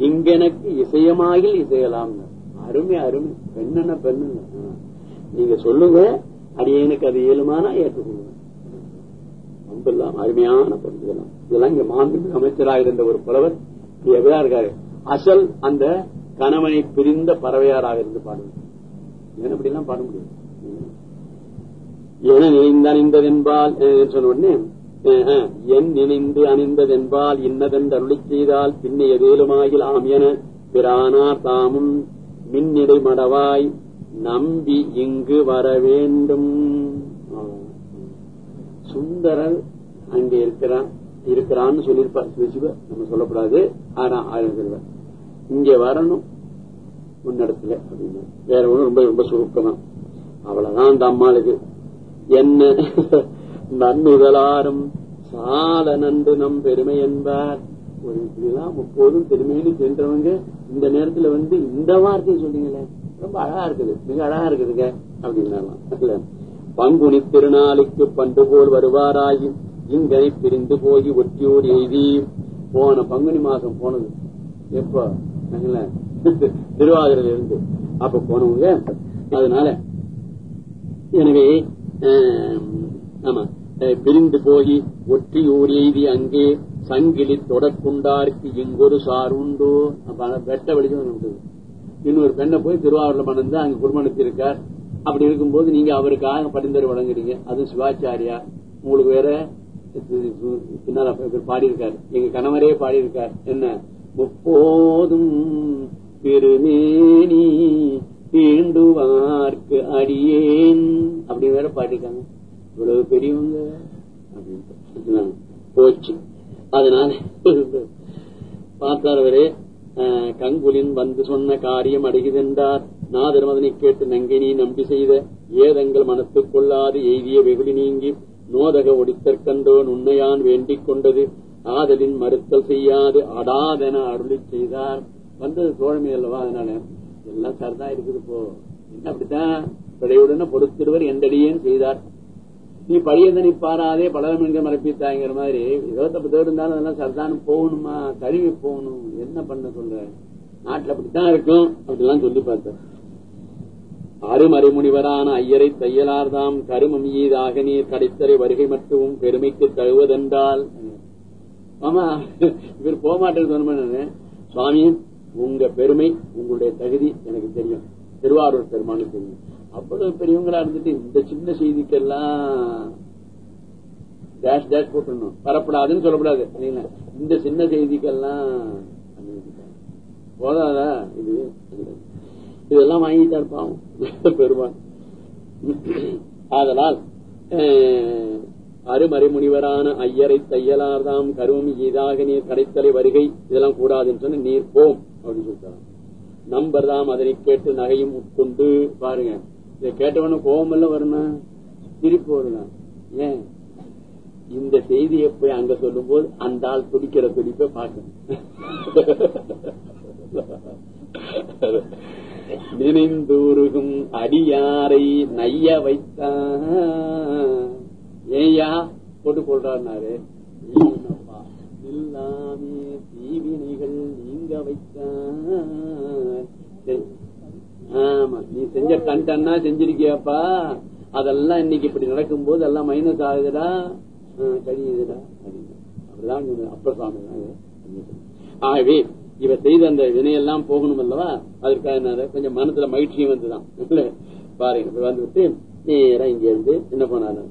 இங்கெனக்கு இசையமாகில் இசையலாம். அருமை அருமை. பெண்ணென்ன பெண்ணு நீங்க சொல்லுங்க அடியனுக்கு அது இயலுமானா ஏற்றுக்கொள்ளுங்க. அம்பெல்லாம் அருமையான பொருள் இதெல்லாம் இதெல்லாம் இங்க மாண்பு அமைச்சராக இருந்த ஒரு புலவர் இங்க எவ்வளவு இருக்காரு? அசல் அந்த கணவனை பிரிந்த பறவையாராக இருந்து பாடுங்க ஏன் அப்படி எல்லாம் பாட முடியும் என நினைந்து இந்த அஹ், சொன்ன உடனே? என் நினைந்து அணிந்ததென்பால் இன்னதென்று அருளி செய்தால் பின்ன எதேலுமாகில் ஆம் என பிரானார் தாமும் மின்னிடை மடவாய் நம்பி இங்கு வர வேண்டும். சுந்தரர் அங்கே இருக்கிறான் இருக்கிறான்னு சொல்லியிருப்பார் சிவ நம்ம சொல்லக்கூடாது. ஆனா ஆயிரம் சொல்லுவார் இங்க வரணும் முன்னடத்துல அப்படின்னு. வேற ஒண்ணும் ரொம்ப ரொம்ப சுருக்கமா. அவ்வளவுதான் அந்த அம்மாளுக்கு. என்ன? நன்னுதலாரும் சால நன்று நம் பெருமை என்பார். ஒரு இப்படிலாம் முப்போதும் பெருமைன்னு சென்றவங்க இந்த நேரத்துல வந்து இந்த வார்த்தையை சொல்றீங்களே ரொம்ப அழகா இருக்குது மிக அழகா இருக்குதுங்க அப்படின்னாலாம் இல்ல பங்குனி திருநாளுக்கு பண்டு போல் வருவாராகி இங்கனை பிரிந்து போய் ஒட்டியோர் எய்தி போன பங்குனி மாசம் போனது. எப்போ? நாங்கள இருந்து அப்ப போனவங்க அதனால எனவே ஆமா. பிரிந்து போய் ஒற்றி ஊர் எய்தி அங்கே சங்கிலி தொடக்குண்டாருக்கு இங்கொரு சார் உண்டு வெட்ட வெளிச்சம் உண்டு இன்னொரு பெண்ணை போய் திருவாரூர்ல மணந்து அங்க குடும்பம் இருக்கார் அப்படி இருக்கும்போது நீங்க அவருக்காக பரிந்துரை வழங்குறீங்க. அது சிவாச்சாரியா உங்களுக்கு வேற பின்னால பாடியிருக்காரு. எங்க கணவரே பாடியிருக்கார். என்ன? முப்போதும் பெருமேனி தீண்டுவார்க்கு அடியேன். அப்படி வேற பாடிருக்காங்க இவ்வளவு பெரியவங்க? போச்சு. அதனால பார்த்தார் அவரு கங்குலின் வந்து சொன்ன காரியம் அடைகுதென்றார் நாதர் மதனை கேட்டு நங்கினி நம்பி செய்த ஏதங்கள் மனத்துக் கொள்ளாது எய்திய வெகுளி நீங்கி நோதக ஒடித்தற்கண்டோன் உண்மையான் வேண்டிக் கொண்டது. ஆதலின் மறுத்தல் செய்யாது. அடாதென அருளி செய்தார். வந்தது தோழமை அல்லவா? அதனால எல்லாம் சரிதான் இருக்குது போ. என்ன அப்படித்தான்? பிழையுடனே பொறுத்திருவர் எந்தடியேன்னு செய்தார். நீ பழையதனை பாராதே பலதமிழ்க மறைப்பித்தாங்கிற மாதிரி ஏதோ தப்பு இருந்தாலும் அதெல்லாம் சரிதானம் போகணுமா? கழுவி போகணும். என்ன பண்ண சொல்ற? நாட்டுல அப்படித்தான் இருக்கும். அப்படிலாம் சொல்லி பார்த்தேன் அருமறை முனிவரான ஐயரை தையலார்தாம் கருமம் ஈதாக நீர் கடைத்தரை வருகை மட்டும் பெருமைக்கு தழுவதென்றால். ஆமா இவர் போகமாட்டேன்னு சொன்ன சுவாமி உங்க பெருமை உங்களுடைய தகுதி எனக்கு தெரியும். திருவாரூர் பெருமானு தெரியும். அவ்வளவு பெரியவங்களா இருந்துட்டு இந்த சின்ன செய்திக்கெல்லாம் டேஷ் டேஷ் போட்டுடணும். வரப்படாதுன்னு சொல்லக்கூடாது. சரிங்களா? இந்த சின்ன செய்திக்கெல்லாம் போதாதா? இது இதெல்லாம் வாங்கிட்டா இருப்பான் பெருமான் ஆதலால் அருமறை முனிவரான ஐயரை தையலார்தாம் கருவம் ஈதாக நீர் கடைத்தலை வருகை இதெல்லாம் கூடாதுன்னு சொன்ன நீர் போம் அப்படின்னு சொல்லிட்டாங்க. நம்பர் தாம் அதனை கேட்டு நகையும் உட்கொண்டு பாருங்க. இதை கேட்டவன கோபம் எல்லாம் வரணும் திருப்பி வருதான் ஏன்? இந்த செய்தியை போய் அங்க சொல்லும் போது அந்த ஆள் துடிக்கிற துடிப்பை பார்க்கணும். நினைந்தூருகும் அடியாரை நைய வைத்தான் ஏயா போட்டு கொள்றாரு இல்லாமே தீவினைகள் நீங்க வைத்தான் ஆமா நீ செஞ்ச கண்டன்னா செஞ்சிருக்கியாப்பா. அதெல்லாம் இன்னைக்கு இப்படி நடக்கும்போது எல்லாம் மைனஸ் ஆகுதுடா. கழியுதுடா அப்படிதான் அப்ப சாமி சுவாமி ஆகவே இவ செய்த அந்த வினையெல்லாம் போகணும் அல்லவா? அதற்காக என்ன, கொஞ்சம் மனத்துல மகிழ்ச்சியும் வந்துதான் பாருங்க வந்துவிட்டு நேரம் இங்க இருந்து என்ன பண்ணாரு?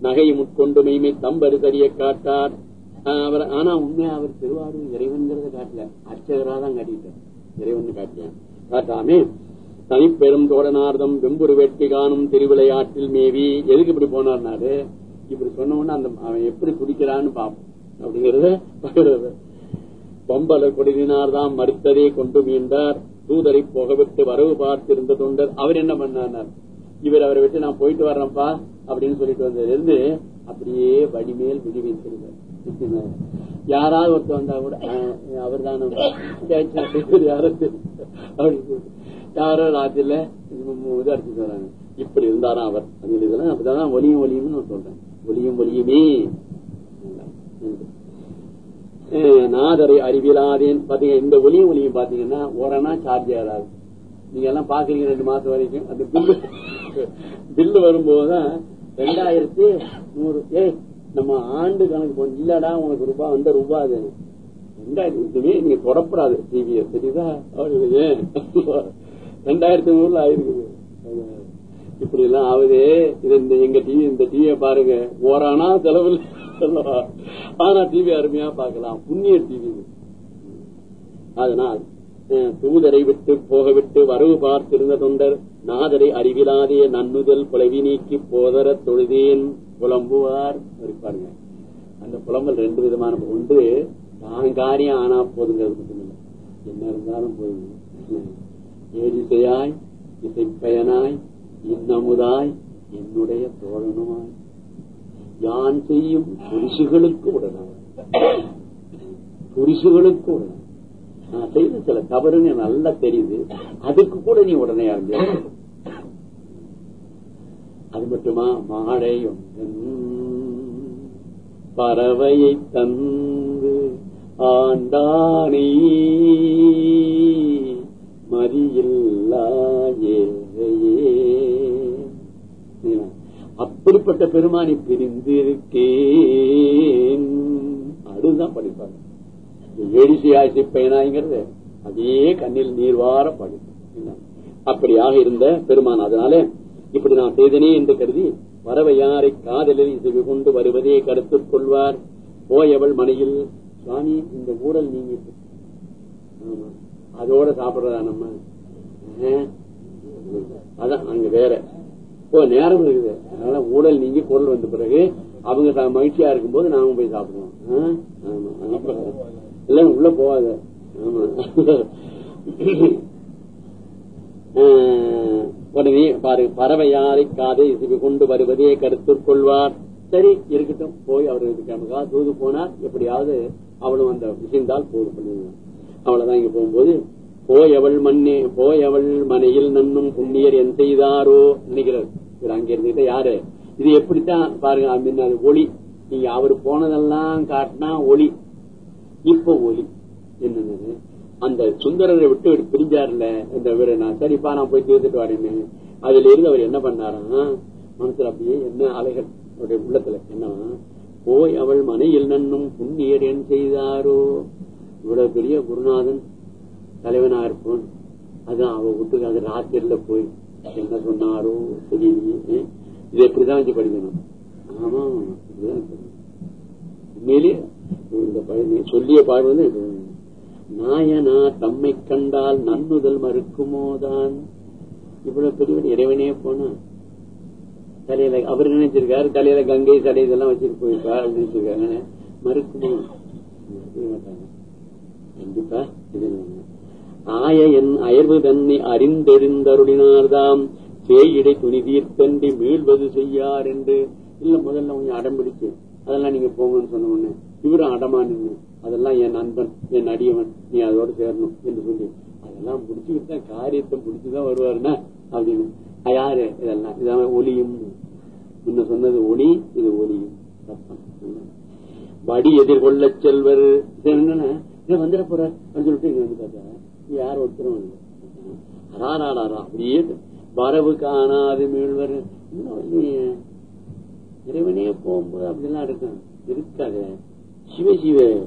நகை முட்கொண்டு மெய்மை தம்பரு தறிய காட்டார். ஆஹ் அவர் ஆனா உண்மையா அவர் திருவாரூர் இறைவன்கிறத காட்டல. அர்ச்சகரா தான் காட்டிட்டார். இறைவன் காட்டியான் காட்டாமே தனிப்பெரும் தோடனார்தம் வெம்புரு வெட்டி காணும் திருவிளையாட்டில் மேவி. எதுக்கு இப்படி போனார்னாரு? இப்படி சொன்ன உடனே அந்த அவன் எப்படி குடிக்கிறான்னு பாப்போம் அப்படிங்கறத பகிர்றது பொம்பலர் கொடினார் தான் மறுத்ததே கொண்டு மீண்டார். தூதரை புகவிட்டு வரவு பார்த்திருந்த தொண்டர் அவர் என்ன பண்ணார் இவர் அவரை விட்டு நான் போயிட்டு வர்றேன்ப்பா அப்படின்னு சொல்லிட்டு வந்ததுல இருந்து அப்படியே வடிமேல் விடி வைத்திருந்தார் யாராவது ஒருத்தர் வந்தா கூட அவர் தான் யாரும் யாரோ ராத்திரில இது சொல்றாங்க இப்படி இருந்தாராம் அவர்? அப்படின்னு இதெல்லாம் அப்படிதான்? ஒலியும் ஒலியும்னு நான் சொல்றேன். ஒலியும் ஒலியுமே நாதரை அறிவிலாதேன். பாத்தீங்க இந்த ஒலியும் ஒலியும் பாத்தீங்கன்னா ஓரனா சார்ஜ் ஆகாது. நீங்க எல்லாம் பாக்குறீங்க ரெண்டு மாசம் வரைக்கும். அந்த பில்லு பில்லு வரும்போதுதான் ரெண்டாயிரத்தி நூறு. ஏய் நம்ம ஆண்டு கணக்கு போன இல்லடா உனக்கு ரூபாய் அந்த ரூபாய் அது. ரெண்டாயிரத்தி நீங்க தொடப்படாது டிவியை தெரியுதா? ரெண்டாயிரத்தி நூறுல ஆயிருக்குது. இப்படி எல்லாம் ஆகுது. இது இந்த எங்க டிவி இந்த டிவியை பாருங்க. ஓரானா செலவில் ஆனா டிவி அருமையா பாக்கலாம் புண்ணிய டிவி அதனால் அஹ், தூதரை விட்டு போக விட்டு வரவு பார்த்திருந்த தொண்டர் நாதரை அறிவிலாதே நன்னுதல் புலவி நீக்கி போதர தொழுதேன் புலம்புவார். இருப்பாருங்க அந்த புலம்பல் ரெண்டு விதமான ஒன்று தான் காரியம் ஆனா போதுங்கிறது மட்டும் இல்லை என்ன இருந்தாலும் போதுங்க ஏழிசையாய் இசைப்பயனாய் இன்னமுதாய் என்னுடைய தோழனுமாய். யான் செய்யும் புரிசுகளுக்கு உடனாய் புரிசுகளுக்கு உடனே நான் செய்த சில தவறுன்னு நல்லா தெரியுது. அதுக்கு கூட நீ உடனே அறிஞ்ச அது மட்டுமா? மாடை பறவையை தந்து ஆண்டானே. மதியில்லா அப்படிப்பட்ட பெருமானி பிரிந்திருக்கேன். அதுதான் படிப்பாங்க. ஏடிசியாசி பயனாங்கிறது அதே கண்ணில் நீர்வார படிக்கும் அப்படியாக இருந்த பெருமான் அதனால இப்படி நான் செய்தனே என்று கருதி வரவை யாரை காதலில் செவி கொண்டு வருவதே கருத்துக் கொள்வார். போயவள் மனையில் சுவாமி இந்த ஊழல் நீங்க ஆமா. அதோட சாப்பிடுறதா நம்ம? அதான் அங்க வேற. இப்போ நேரம் இருக்குது. அதனால ஊழல் நீங்க பொருள் வந்த பிறகு அவங்க மகிழ்ச்சியா மகிழ்ச்சியா இருக்கும்போது நாம போய் சாப்பிடுவோம். இல்ல உள்ள போகாத. ஆஹ், உடனே பாரு பறவை யாரை காதை இசைவு கொண்டு வருவதே கருத்துக் கொள்வார். சரி இருக்கட்டும். போய் அவர் தூது போனார். எப்படியாவது அவளும் அந்த விஷயந்தால் போது பண்ணுவாங்க அவ்வளவுதான் இங்க போகும்போது போயவள் மண்ணே போயவள் மனையில் நன்னும் புண்ணியர் என் செய்தாரோ? நினைக்கிறார். இவர் அங்க இருந்துகிட்ட யாரு? இது எப்படித்தான் பாருங்க ஒளி. நீங்க அவர் போனதெல்லாம் காட்டினா ஒளி. இப்ப ஒளி. என்னது? அந்த சுந்தரரை விட்டு இவர் பிரிஞ்சார்ல இந்த இவரு நான் சரிப்பா நான் போய் தீர்த்துட்டு வரேன்னு அதுல இருந்து அவர் என்ன பண்ணாராம் மனசுல அப்படியே என்ன அலைகள் அவருடைய உள்ளத்துல என்ன போய் அவள் மனையில் நன்னும் புண்ணியர் என் செய்தாரோ? இவ்வளவு பெரிய குருநாதன் தலைவனா இருப்பான் அதான் அவ வீட்டுக்கு அந்த ராத்திரில போய் என்ன சொன்னாரோ தெரியலையே. இது எப்படிதான் வச்சு படிக்கணும்? ஆமா இப்படிதான் உண்மையிலேயே இந்த சொல்லிய பாடு வந்து நாயனா தம்மை கண்டால் நன்னுதல் மறுக்குமோதான் இவ்வளவு பெரியவன் இறைவனே போனா. தலையில அவர் நினைச்சிருக்காரு? தலையில கங்கை தலை இதெல்லாம் வச்சுட்டு போயிருக்காரு நினைச்சிருக்காங்க மறுக்குமோ? மறுக்க மாட்டாங்க. கண்டிப்பா இது ஆய என் அயர்வு தன்னை அறிந்தெறிந்தருளினார்தாம். சேயிடை துணி தீர்த்தன்றி மீள்வது செய்யார் என்று. இல்ல முதல்ல கொஞ்சம் அடம்பிடிச்சு அதெல்லாம் நீங்க போங்கன்னு சொன்ன உடனே இவரும் அடமா நின்று அதெல்லாம் என் நண்பன் என் அடியவன் நீ அதோட சேரணும் என்று சொல்லி அதெல்லாம் முடிச்சுக்கிட்டு தான் காரியத்தை முடிச்சுதான் வருவாருன்னா அப்படின்னு. யாரு இதெல்லாம்? இதான் ஒளியும். முன்ன சொன்னது ஒளி இது ஒளியும். வடி எதிர்கொள்ள செல்வர் என்னன்னா இங்க வந்துட போறார் அப்படின்னு சொல்லிட்டு இங்க வந்து பார்த்தா யார் ஒருத்தரும் இல்லை. அராராடாரா அப்படியே வரவு காணாது மீழ்வர் இறைவனே போகும்போது அப்படிலாம் இருக்கும் இருக்காது. சிவ சிவ.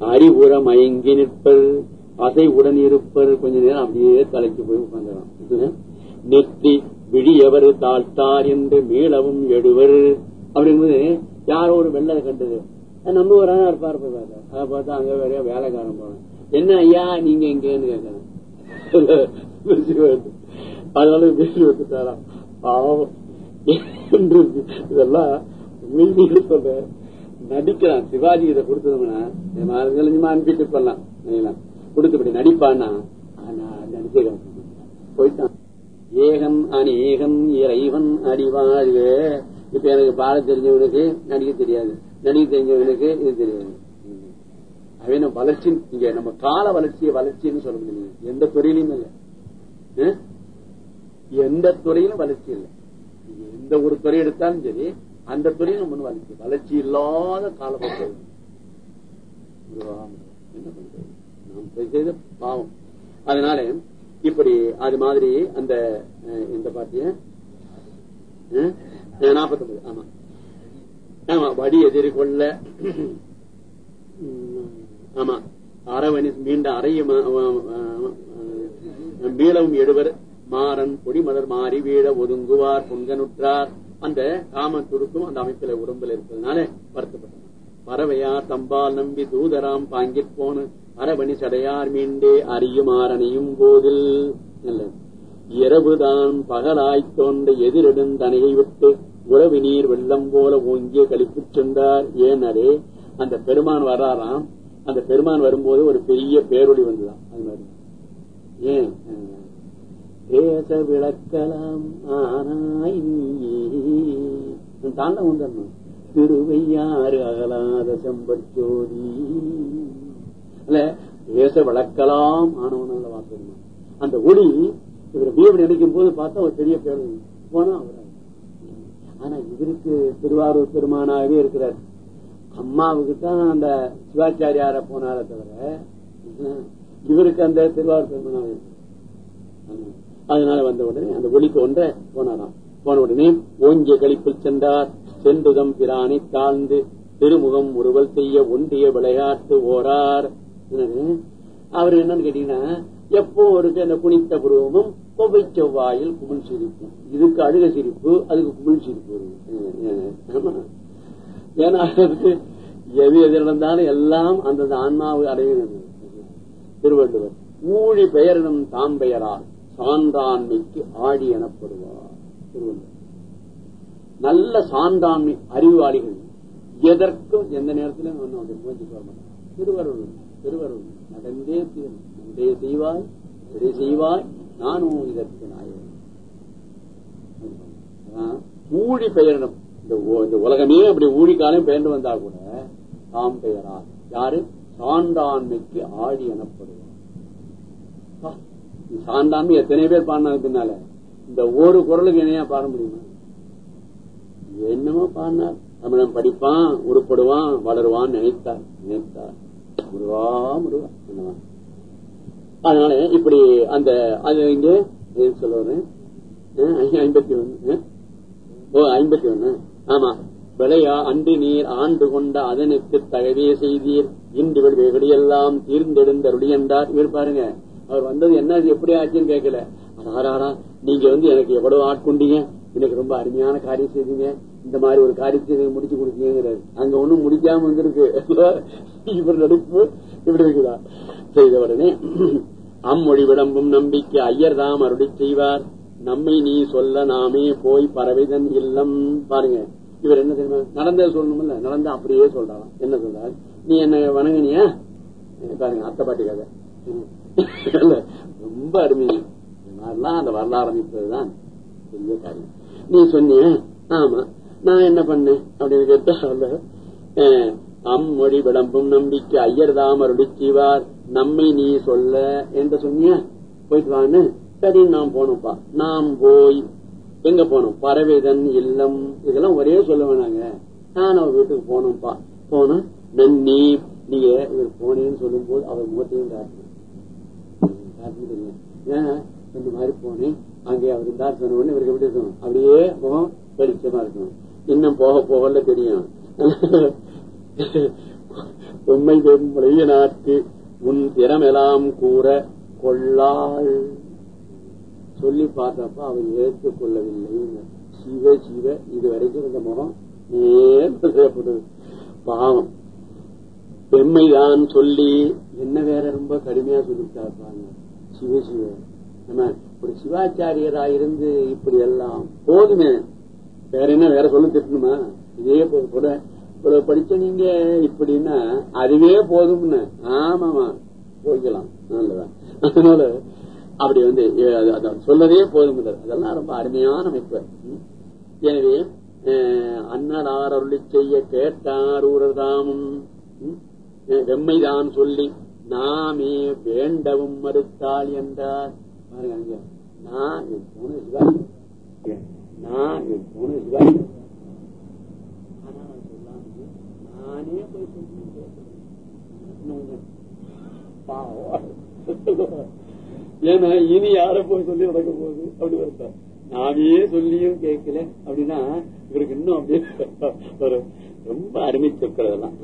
அறிவுற மயங்கி நிற்பர். அசை உடன் இருப்பர். கொஞ்ச நேரம் அப்படியே தலைக்கு போய் உட்காந்துடும் நெத்தி விழியவர் தாழ்த்தார் என்று மீளவும் எடுவர். அப்படிங்கும்போது யாரோ ஒரு வெள்ளை கண்டது. நம்ம ஒரு ஆனா இருப்பாரு பார்த்தா அதை பார்த்தா அங்க வேற வேலைக்காரன் போனேன் என்ன ஐயா நீங்க எங்கன்னு கேட்கறேன் அதனால பேசி வந்துட்டாராம் பாவம். இதெல்லாம் உண்மையிலேயே சொல்றேன். நடிக்கிறான். சிவாஜி இதை கொடுத்ததுன்னா கொஞ்சமா அனுப்பிட்டு பண்ணலாம் கொடுத்தபடி கொடுத்து நடிப்பான்னா ஆனா நடிச்சிருக்கான் போயிட்டான். ஏகம் அநேகம் இறைவன் அடிவாழ்க இப்ப எனக்கு பாட தெரிஞ்சவனுக்கு நடிக்க தெரியாது. நினைவு தெரிஞ்சவனுக்கு இது தெரியாது அவன வளர்ச்சி? இங்க நம்ம கால வளர்ச்சியை வளர்ச்சின்னு சொல்ல முடியல எந்த துறையிலும் இல்லை. எந்த துறையிலும் வளர்ச்சி இல்லை. எந்த ஒரு துறை எடுத்தாலும் சரி அந்த துறையிலும் நம்ம வளர்ச்சி. வளர்ச்சி இல்லாத காலப்போக்கு என்ன பண்றது? நாம் செய்த பாவம். அதனால இப்படி அது மாதிரி அந்த இந்த பாட்டிய நாற்பத்தொன்பது ஆமா. ஆமா வடி எதிர்கொள்ள ஆமா அரவணி மீண்ட அறையும் மீளவும் எடுவர் மாறன் பொடிமலர் மாறி வீழ ஒதுங்குவார் பொங்கனுற்றார். அந்த காம அந்த அமைப்பில உடம்புல இருக்கிறதுனால வருத்தப்பட்டார் பறவையார் தம்பால் நம்பி தூதராம் பாங்கிற் போன அரவணி சடையார் மீண்டே அறியுமாறனையும் போதில். நல்லது. இரவுதான் பகலாய்த் தோன்ற எதிரிடும் விட்டு உறவு நீர் வெள்ளம் போல ஓங்கிய கழிப்புச் சென்றார். ஏனரே அந்த பெருமான் வர்றாராம். அந்த பெருமான் வரும்போது ஒரு பெரிய பேரொழி வந்துதான் அது மாதிரி. ஏன்? பேச விளக்கலாம் ஆனாய் தாண்ட வந்துடணும் திருவையாறு அகலாத செம்பச்சோதி இல்ல பேச விளக்கலாம் ஆனவனால வாசணும் அந்த ஒளி இவர் பீவடி நினைக்கும் போது பார்த்தா ஒரு பெரிய பேரொழி போனா அவர். ஆனா இவருக்கு திருவாரூர் பெருமானாவே இருக்கிறார். அம்மாவுக்கு தான் அந்த சிவாச்சாரியார போனார தவிர இவருக்கு அந்த திருவாரூர் பெருமானாவே அதனால வந்த உடனே அந்த ஒளி தோன்ற போனாராம். போன உடனே ஓஞ்ச கழிப்பில் சென்றார். சென்றுதம் பிரானை தாழ்ந்து திருமுகம் ஒருவல் செய்ய ஒன்றிய விளையாட்டு ஓரார். என்னது? அவர் என்னன்னு கேட்டீங்கன்னா எப்போ ஒரு அந்த குனித்த புருவமும் கோவை செவ்வாயில் குமிழ் சிரிப்பு. இதுக்கு அழுக சிரிப்பு அதுக்கு குமிழ் சிரிப்பு. ஏன்னா அதுக்கு எது எது நடந்தாலும் எல்லாம் அந்தந்த ஆன்மாவு அடைகிறது. திருவள்ளுவர் ஊழி பெயரினும் தாம் பெயரால் சான்றாண்மைக்கு ஆடி எனப்படுவார். திருவள்ளுவர் நல்ல சான்றாண்மை அறிவாளிகள் எதற்கும் எந்த நேரத்திலும் திருவருள் திருவருள் நடந்தே தீரும். நன்றே செய்வாய் இதை செய்வாய் நானும் இதற்கு நாயகன். ஊழி பெயரிடம். இந்த இந்த உலகமே அப்படி ஊழிக்காலம் பெயர்ந்து வந்தா கூட தாம் பெயரால். யாரு? சான்றாண்மைக்கு ஆடி எனப்படுவார். அப்பா, சான்றாண்மை எத்தனை பேர் பாடினாங்க பின்னால. இந்த ஒரு குரலுக்கு இணையா பாட முடியுமா? என்னமோ பாடினார். தமிழன் படிப்பான் உருப்படுவான் வளருவான் நினைத்தார். நினைத்தார். முருவா முருவா என்னவா? அதனால இப்படி அந்த அது இங்க சொல்ல வரேன் ஐம்பத்தி ஒண்ணு ஓ ஐம்பத்தி ஒண்ணு ஆமா. விளையா அன்று நீர் ஆண்டு கொண்ட அதனுக்கு தகவே செய்தீர். இன்று வெகுடியெல்லாம் தீர்ந்தெடுந்தருளி என்றார் இவர் பாருங்க அவர் வந்தது என்ன எப்படி ஆச்சுன்னு கேட்கல. ஆறாரா நீங்க வந்து எனக்கு எவ்வளவு ஆட்கொண்டீங்க? எனக்கு ரொம்ப அருமையான காரியம் செய்தீங்க. இந்த மாதிரி ஒரு காரியத்தை முடிச்சு கொடுத்தீங்கிறாரு அங்க ஒண்ணும் முடிக்காம வந்திருக்கு இவர் நடிப்பு இப்படி இருக்குதா? செய்த உடனே அம்மொழி விளம்பும் நம்பிக்கை ஐயர் தாம் அருளி செய்வார். நம்மை நீ சொல்ல நாமே போய் பறவைதன் இல்லம். பாருங்க இவர் என்ன தெரியுமா? நடந்ததை சொல்லணும்ல நடந்த அப்படியே சொல்றான் என்ன சொல்றார்? நீ என்ன வணங்கினியா? பாருங்க அத்தை பாட்டி கதை ரொம்ப அருமை. மாதிரிலாம் அந்த வரலாறு அமைப்பதுதான் பெரிய காரியம். நீ சொன்னிய? ஆமா. நான் என்ன பண்ணேன்? அப்படின்னு கேட்டா அம்மொழி விளம்பும் நம்பிக்கை ஐயர் தாம் செய்வார். நம்மை நீ சொல்ல என்று சொன்னியா? போயிட்டு வாங்க சரி நாம் போனோம்ப்பா. நாம் போய் எங்க போனோம்? பறவைதன் இல்லம். இதெல்லாம் ஒரே சொல்ல வேணாங்க. நான் அவர் வீட்டுக்கு போனோம்ப்பா. போனா நன்னி நீங்க இவர் போனேன்னு சொல்லும் போது அவர் முகத்தையும் காட்டணும் ஏன் இந்த மாதிரி போனேன். அங்கே அவர் இருந்தார் சொன்ன உடனே இவருக்கு எப்படி இருக்கணும் அப்படியே முகம் வெளிச்சமா இருக்கணும். இன்னும் போக போகல தெரியும். உண்மை பெரும் நாட்டு உன் திறமெல்லாம் கூற கொள்ளாள். சொல்லி பார்த்தப்ப அவர் ஏற்றுக்கொள்ளவில்லை சிவ சிவ இது வரைக்கும் இந்த முகம் நேர்படுது பாவம். பெண்மைதான் சொல்லி என்ன வேற ரொம்ப கடுமையா சொல்லிட்டாருப்பாங்க சிவ சிவ. நம்ம ஒரு சிவாச்சாரியரா இருந்து இப்படி எல்லாம் போதுமே. வேற என்ன வேற சொல்ல திட்டணுமா இதே கூட படிச்ச நீங்க இப்படின்னா அதுவே போதும்னு. ஆமாமா போய்க்கலாம். அதனால அப்படி வந்து சொல்லவே போதும் அதெல்லாம் ரொம்ப அருமையான அமைப்பு. எனவே அன்னலார் அருளி செய்ய கேட்டார் ஊரதாமும் வெம்மைதான் சொல்லி நாமே வேண்டவும் மறுத்தாள் என்றார். பாருங்க நான் என் போன சிவாஜி. நான் என் போன சிவாஜி. நானே போய் சொல்லி ஏன்னா இனி யார போய் சொல்லி நடக்க போகுது? அப்படி வருத்தார் நாமே சொல்லியும் கேட்கல. அப்படின்னா இவருக்கு இன்னும் அப்படியே வரும் ரொம்ப அருமை சொற்கள் அதெல்லாம்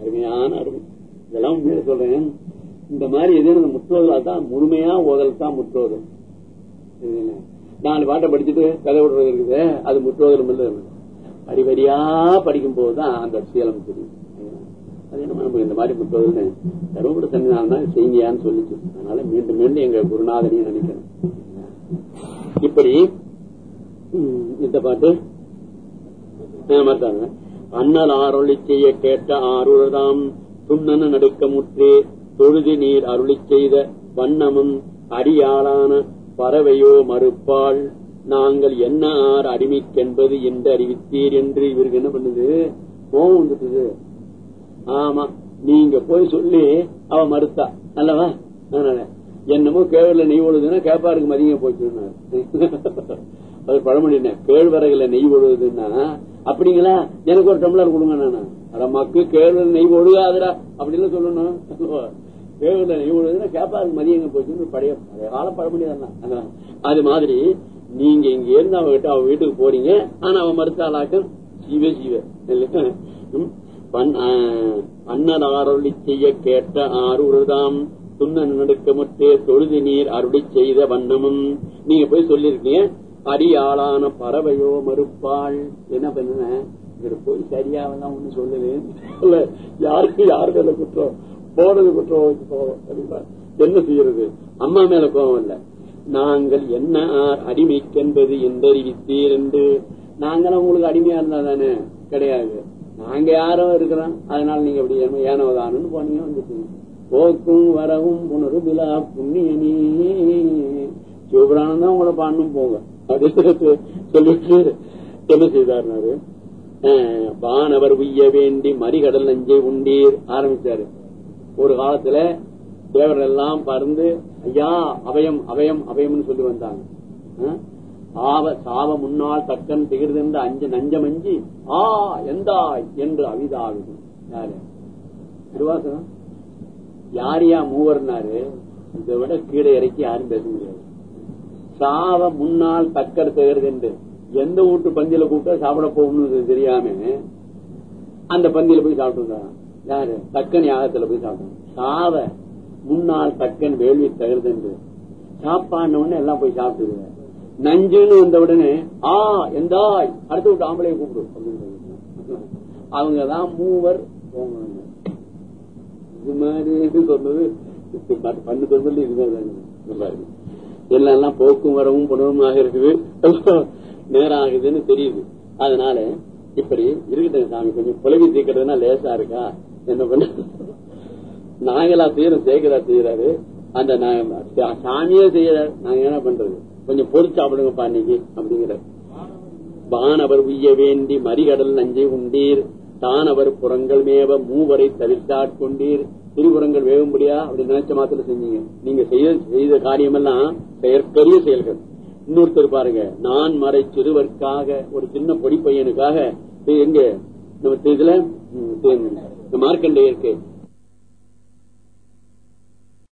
அருமையான அருமை. இதெல்லாம் உண்மையில சொல்றேன். இந்த மாதிரி எது முற்றோதல் தான் முழுமையா ஓதல் தான் முற்றோதல் நாலு பாட்டை படிச்சுட்டு கதை விடுறது இருக்குது. அது முற்றோதலும் இல்லை. வரி படிக்கும் போதுதான் அந்த சீலம் தெரியும். அது என்ன நம்ம இந்த மாதிரி முற்றோதல் தருமபுர தண்ணினால்தான் தான் சொல்லிச்சு. அதனால மீண்டும் மீண்டும் எங்க குருநாதனையும் நினைக்கிறேன். இப்படி இந்த பாட்டு. மாட்டாங்க அண்ணல் ஆரொளி செய்ய கேட்ட ஆறுதாம் துண்ணன நடுக்க முற்றே தொழுதி நீர் அருளி செய்த வண்ணமும் அடியாளான பறவையோ மறுப்பாள். நாங்கள் என்ன ஆர் அடிமைக்கென்பது என்று அறிவித்தீர் என்று இவருக்கு என்ன பண்ணுது? கோவம் வந்துட்டுது. ஆமா நீங்க போய் சொல்லி அவ மறுத்தா. அல்லவா? அதனால என்னமோ கேவல நெய் ஒழுதுன்னா கேப்பாருக்கு மதியம் போச்சுன்னா அது பழமொழின கேழ்வரகுல நெய் ஒழுதுன்னா அப்படிங்களா? எனக்கு ஒரு டம்ளர் கொடுங்க நானு. அட மக்கு கேழ்வர நெய் ஒழுகாதுடா அப்படின்னு சொல்லணும். கேழ்வர நெய் ஒழுதுன்னா கேப்பாருக்கு மதியம் போச்சுன்னு பழைய பழைய கால பழமொழி தானே அது மாதிரி நீங்க இங்க இருந்து அவகிட்ட அவ வீட்டுக்கு போறீங்க. ஆனா அவன் மறுத்தாளாக்க சிவ சிவ அண்ணன் அருளி செய்ய கேட்ட ஆறுதாம் துண்ணன் நடுக்கமுட்டே தொழுது நீர் அருளி செய்த வண்ணமும். நீங்க போய் சொல்லிருக்கீங்க அரியாளான பறவையோ மறுப்பாள். என்ன பண்ணுன இவர் போய் சரியாவெல்லாம் ஒண்ணு சொல்லுது யாருக்கு யாரு மேல குற்றம்? போனது குற்றம் என்ன செய்யறது? அம்மா மேல கோபம் இல்ல. நாங்கள் என்ன அடிமைக்கென்பது எந்தறிவித்தீர் என்று? நாங்களும் உங்களுக்கு அடிமையா இருந்தா தானே? கிடையாது. நாங்க யாரோ இருக்கிறோம். அதனால நீங்க அப்படி ஏனவதானு போனீங்க வந்துட்டீங்க. போக்கும் வரவும் புனரு விழா புண்ணியனே சிவபுராணம் தான் உங்களை பாடணும் போங்க. அப்படின்னு சொல்லிட்டு என்ன செய்தாருனாரு வானவர் உய்ய வேண்டி மறிகடல் நஞ்சை உண்டீர் ஆரம்பிச்சாரு. ஒரு காலத்துல தேவர்கள் எல்லாம் பறந்து ஐயா அபயம் அபயம் அபயம்னு சொல்லி வந்தாங்க. ஆவ சாவ முன்னால் தக்கன் திகிர்தென்று அஞ்சு நஞ்சமஞ்சி ஆ எந்தாய் என்று அவிதாகுது. யாரு? திருவாசகம்? யாரியா மூவர்னாரு? இதை விட கீழே இறக்கி யாரும் பேச முடியாது. சாவ முன்னால் தக்கர் திகர்து என்று எந்த வீட்டு பந்தியில கூப்பிட்டா சாப்பிட போகணும்னு தெரியாம அந்த பந்தியில போய் சாப்பிட்டு யாரு? தக்கன் யாகத்துல போய் சாப்பிட்டாங்க சாவ முன்னால் தக்கன் வேள்வி தகருது என்று சாப்பாடு உடனே எல்லாம் போய் சாப்பிட்டுருவேன் நஞ்சுன்னு வந்த உடனே ஆ எந்தாய்? அடுத்து விட்டு ஆம்பளைய கூப்பிடு. அப்படின்னு அவங்கதான் மூவர் இது மாதிரி சொன்னது பண்ணு சொன்னது இதுதான் எல்லாம் எல்லாம் போக்கும் வரவும் புணர்வுமாக இருக்குது. நேரம் ஆகுதுன்னு தெரியுது. அதனால இப்படி இருக்கட்டும் சாமி கொஞ்சம் புலவி தீக்கிறதுனா லேசா இருக்கா? என்ன பண்ண நாங்களா செய்யறோம் சேகரா செய்யறாரு. அந்த நான் சாமியே செய்யறாரு நாங்க என்ன பண்றது? கொஞ்சம் பொறுத்து சாப்பிடுங்கப்பா இன்னைக்கு அப்படிங்கிற வானவர் உய்ய வேண்டி மறிகடல் நஞ்சை உண்டீர். தானவர் புறங்கள் மேவ மூவரை தவிர்த்தாட்கொண்டீர் திருபுறங்கள் வேகும்படியா அப்படி நினைச்ச மாத்திரம் செஞ்சீங்க. நீங்க செய்ய செய்த காரியமெல்லாம் செயற்கரிய செயல்கள். இன்னொருத்தர் பாருங்க நான் மறை சிறுவர்க்காக ஒரு சின்ன பொடி பையனுக்காக எங்க? நம்ம இதுல மார்க்கண்டே இருக்கு.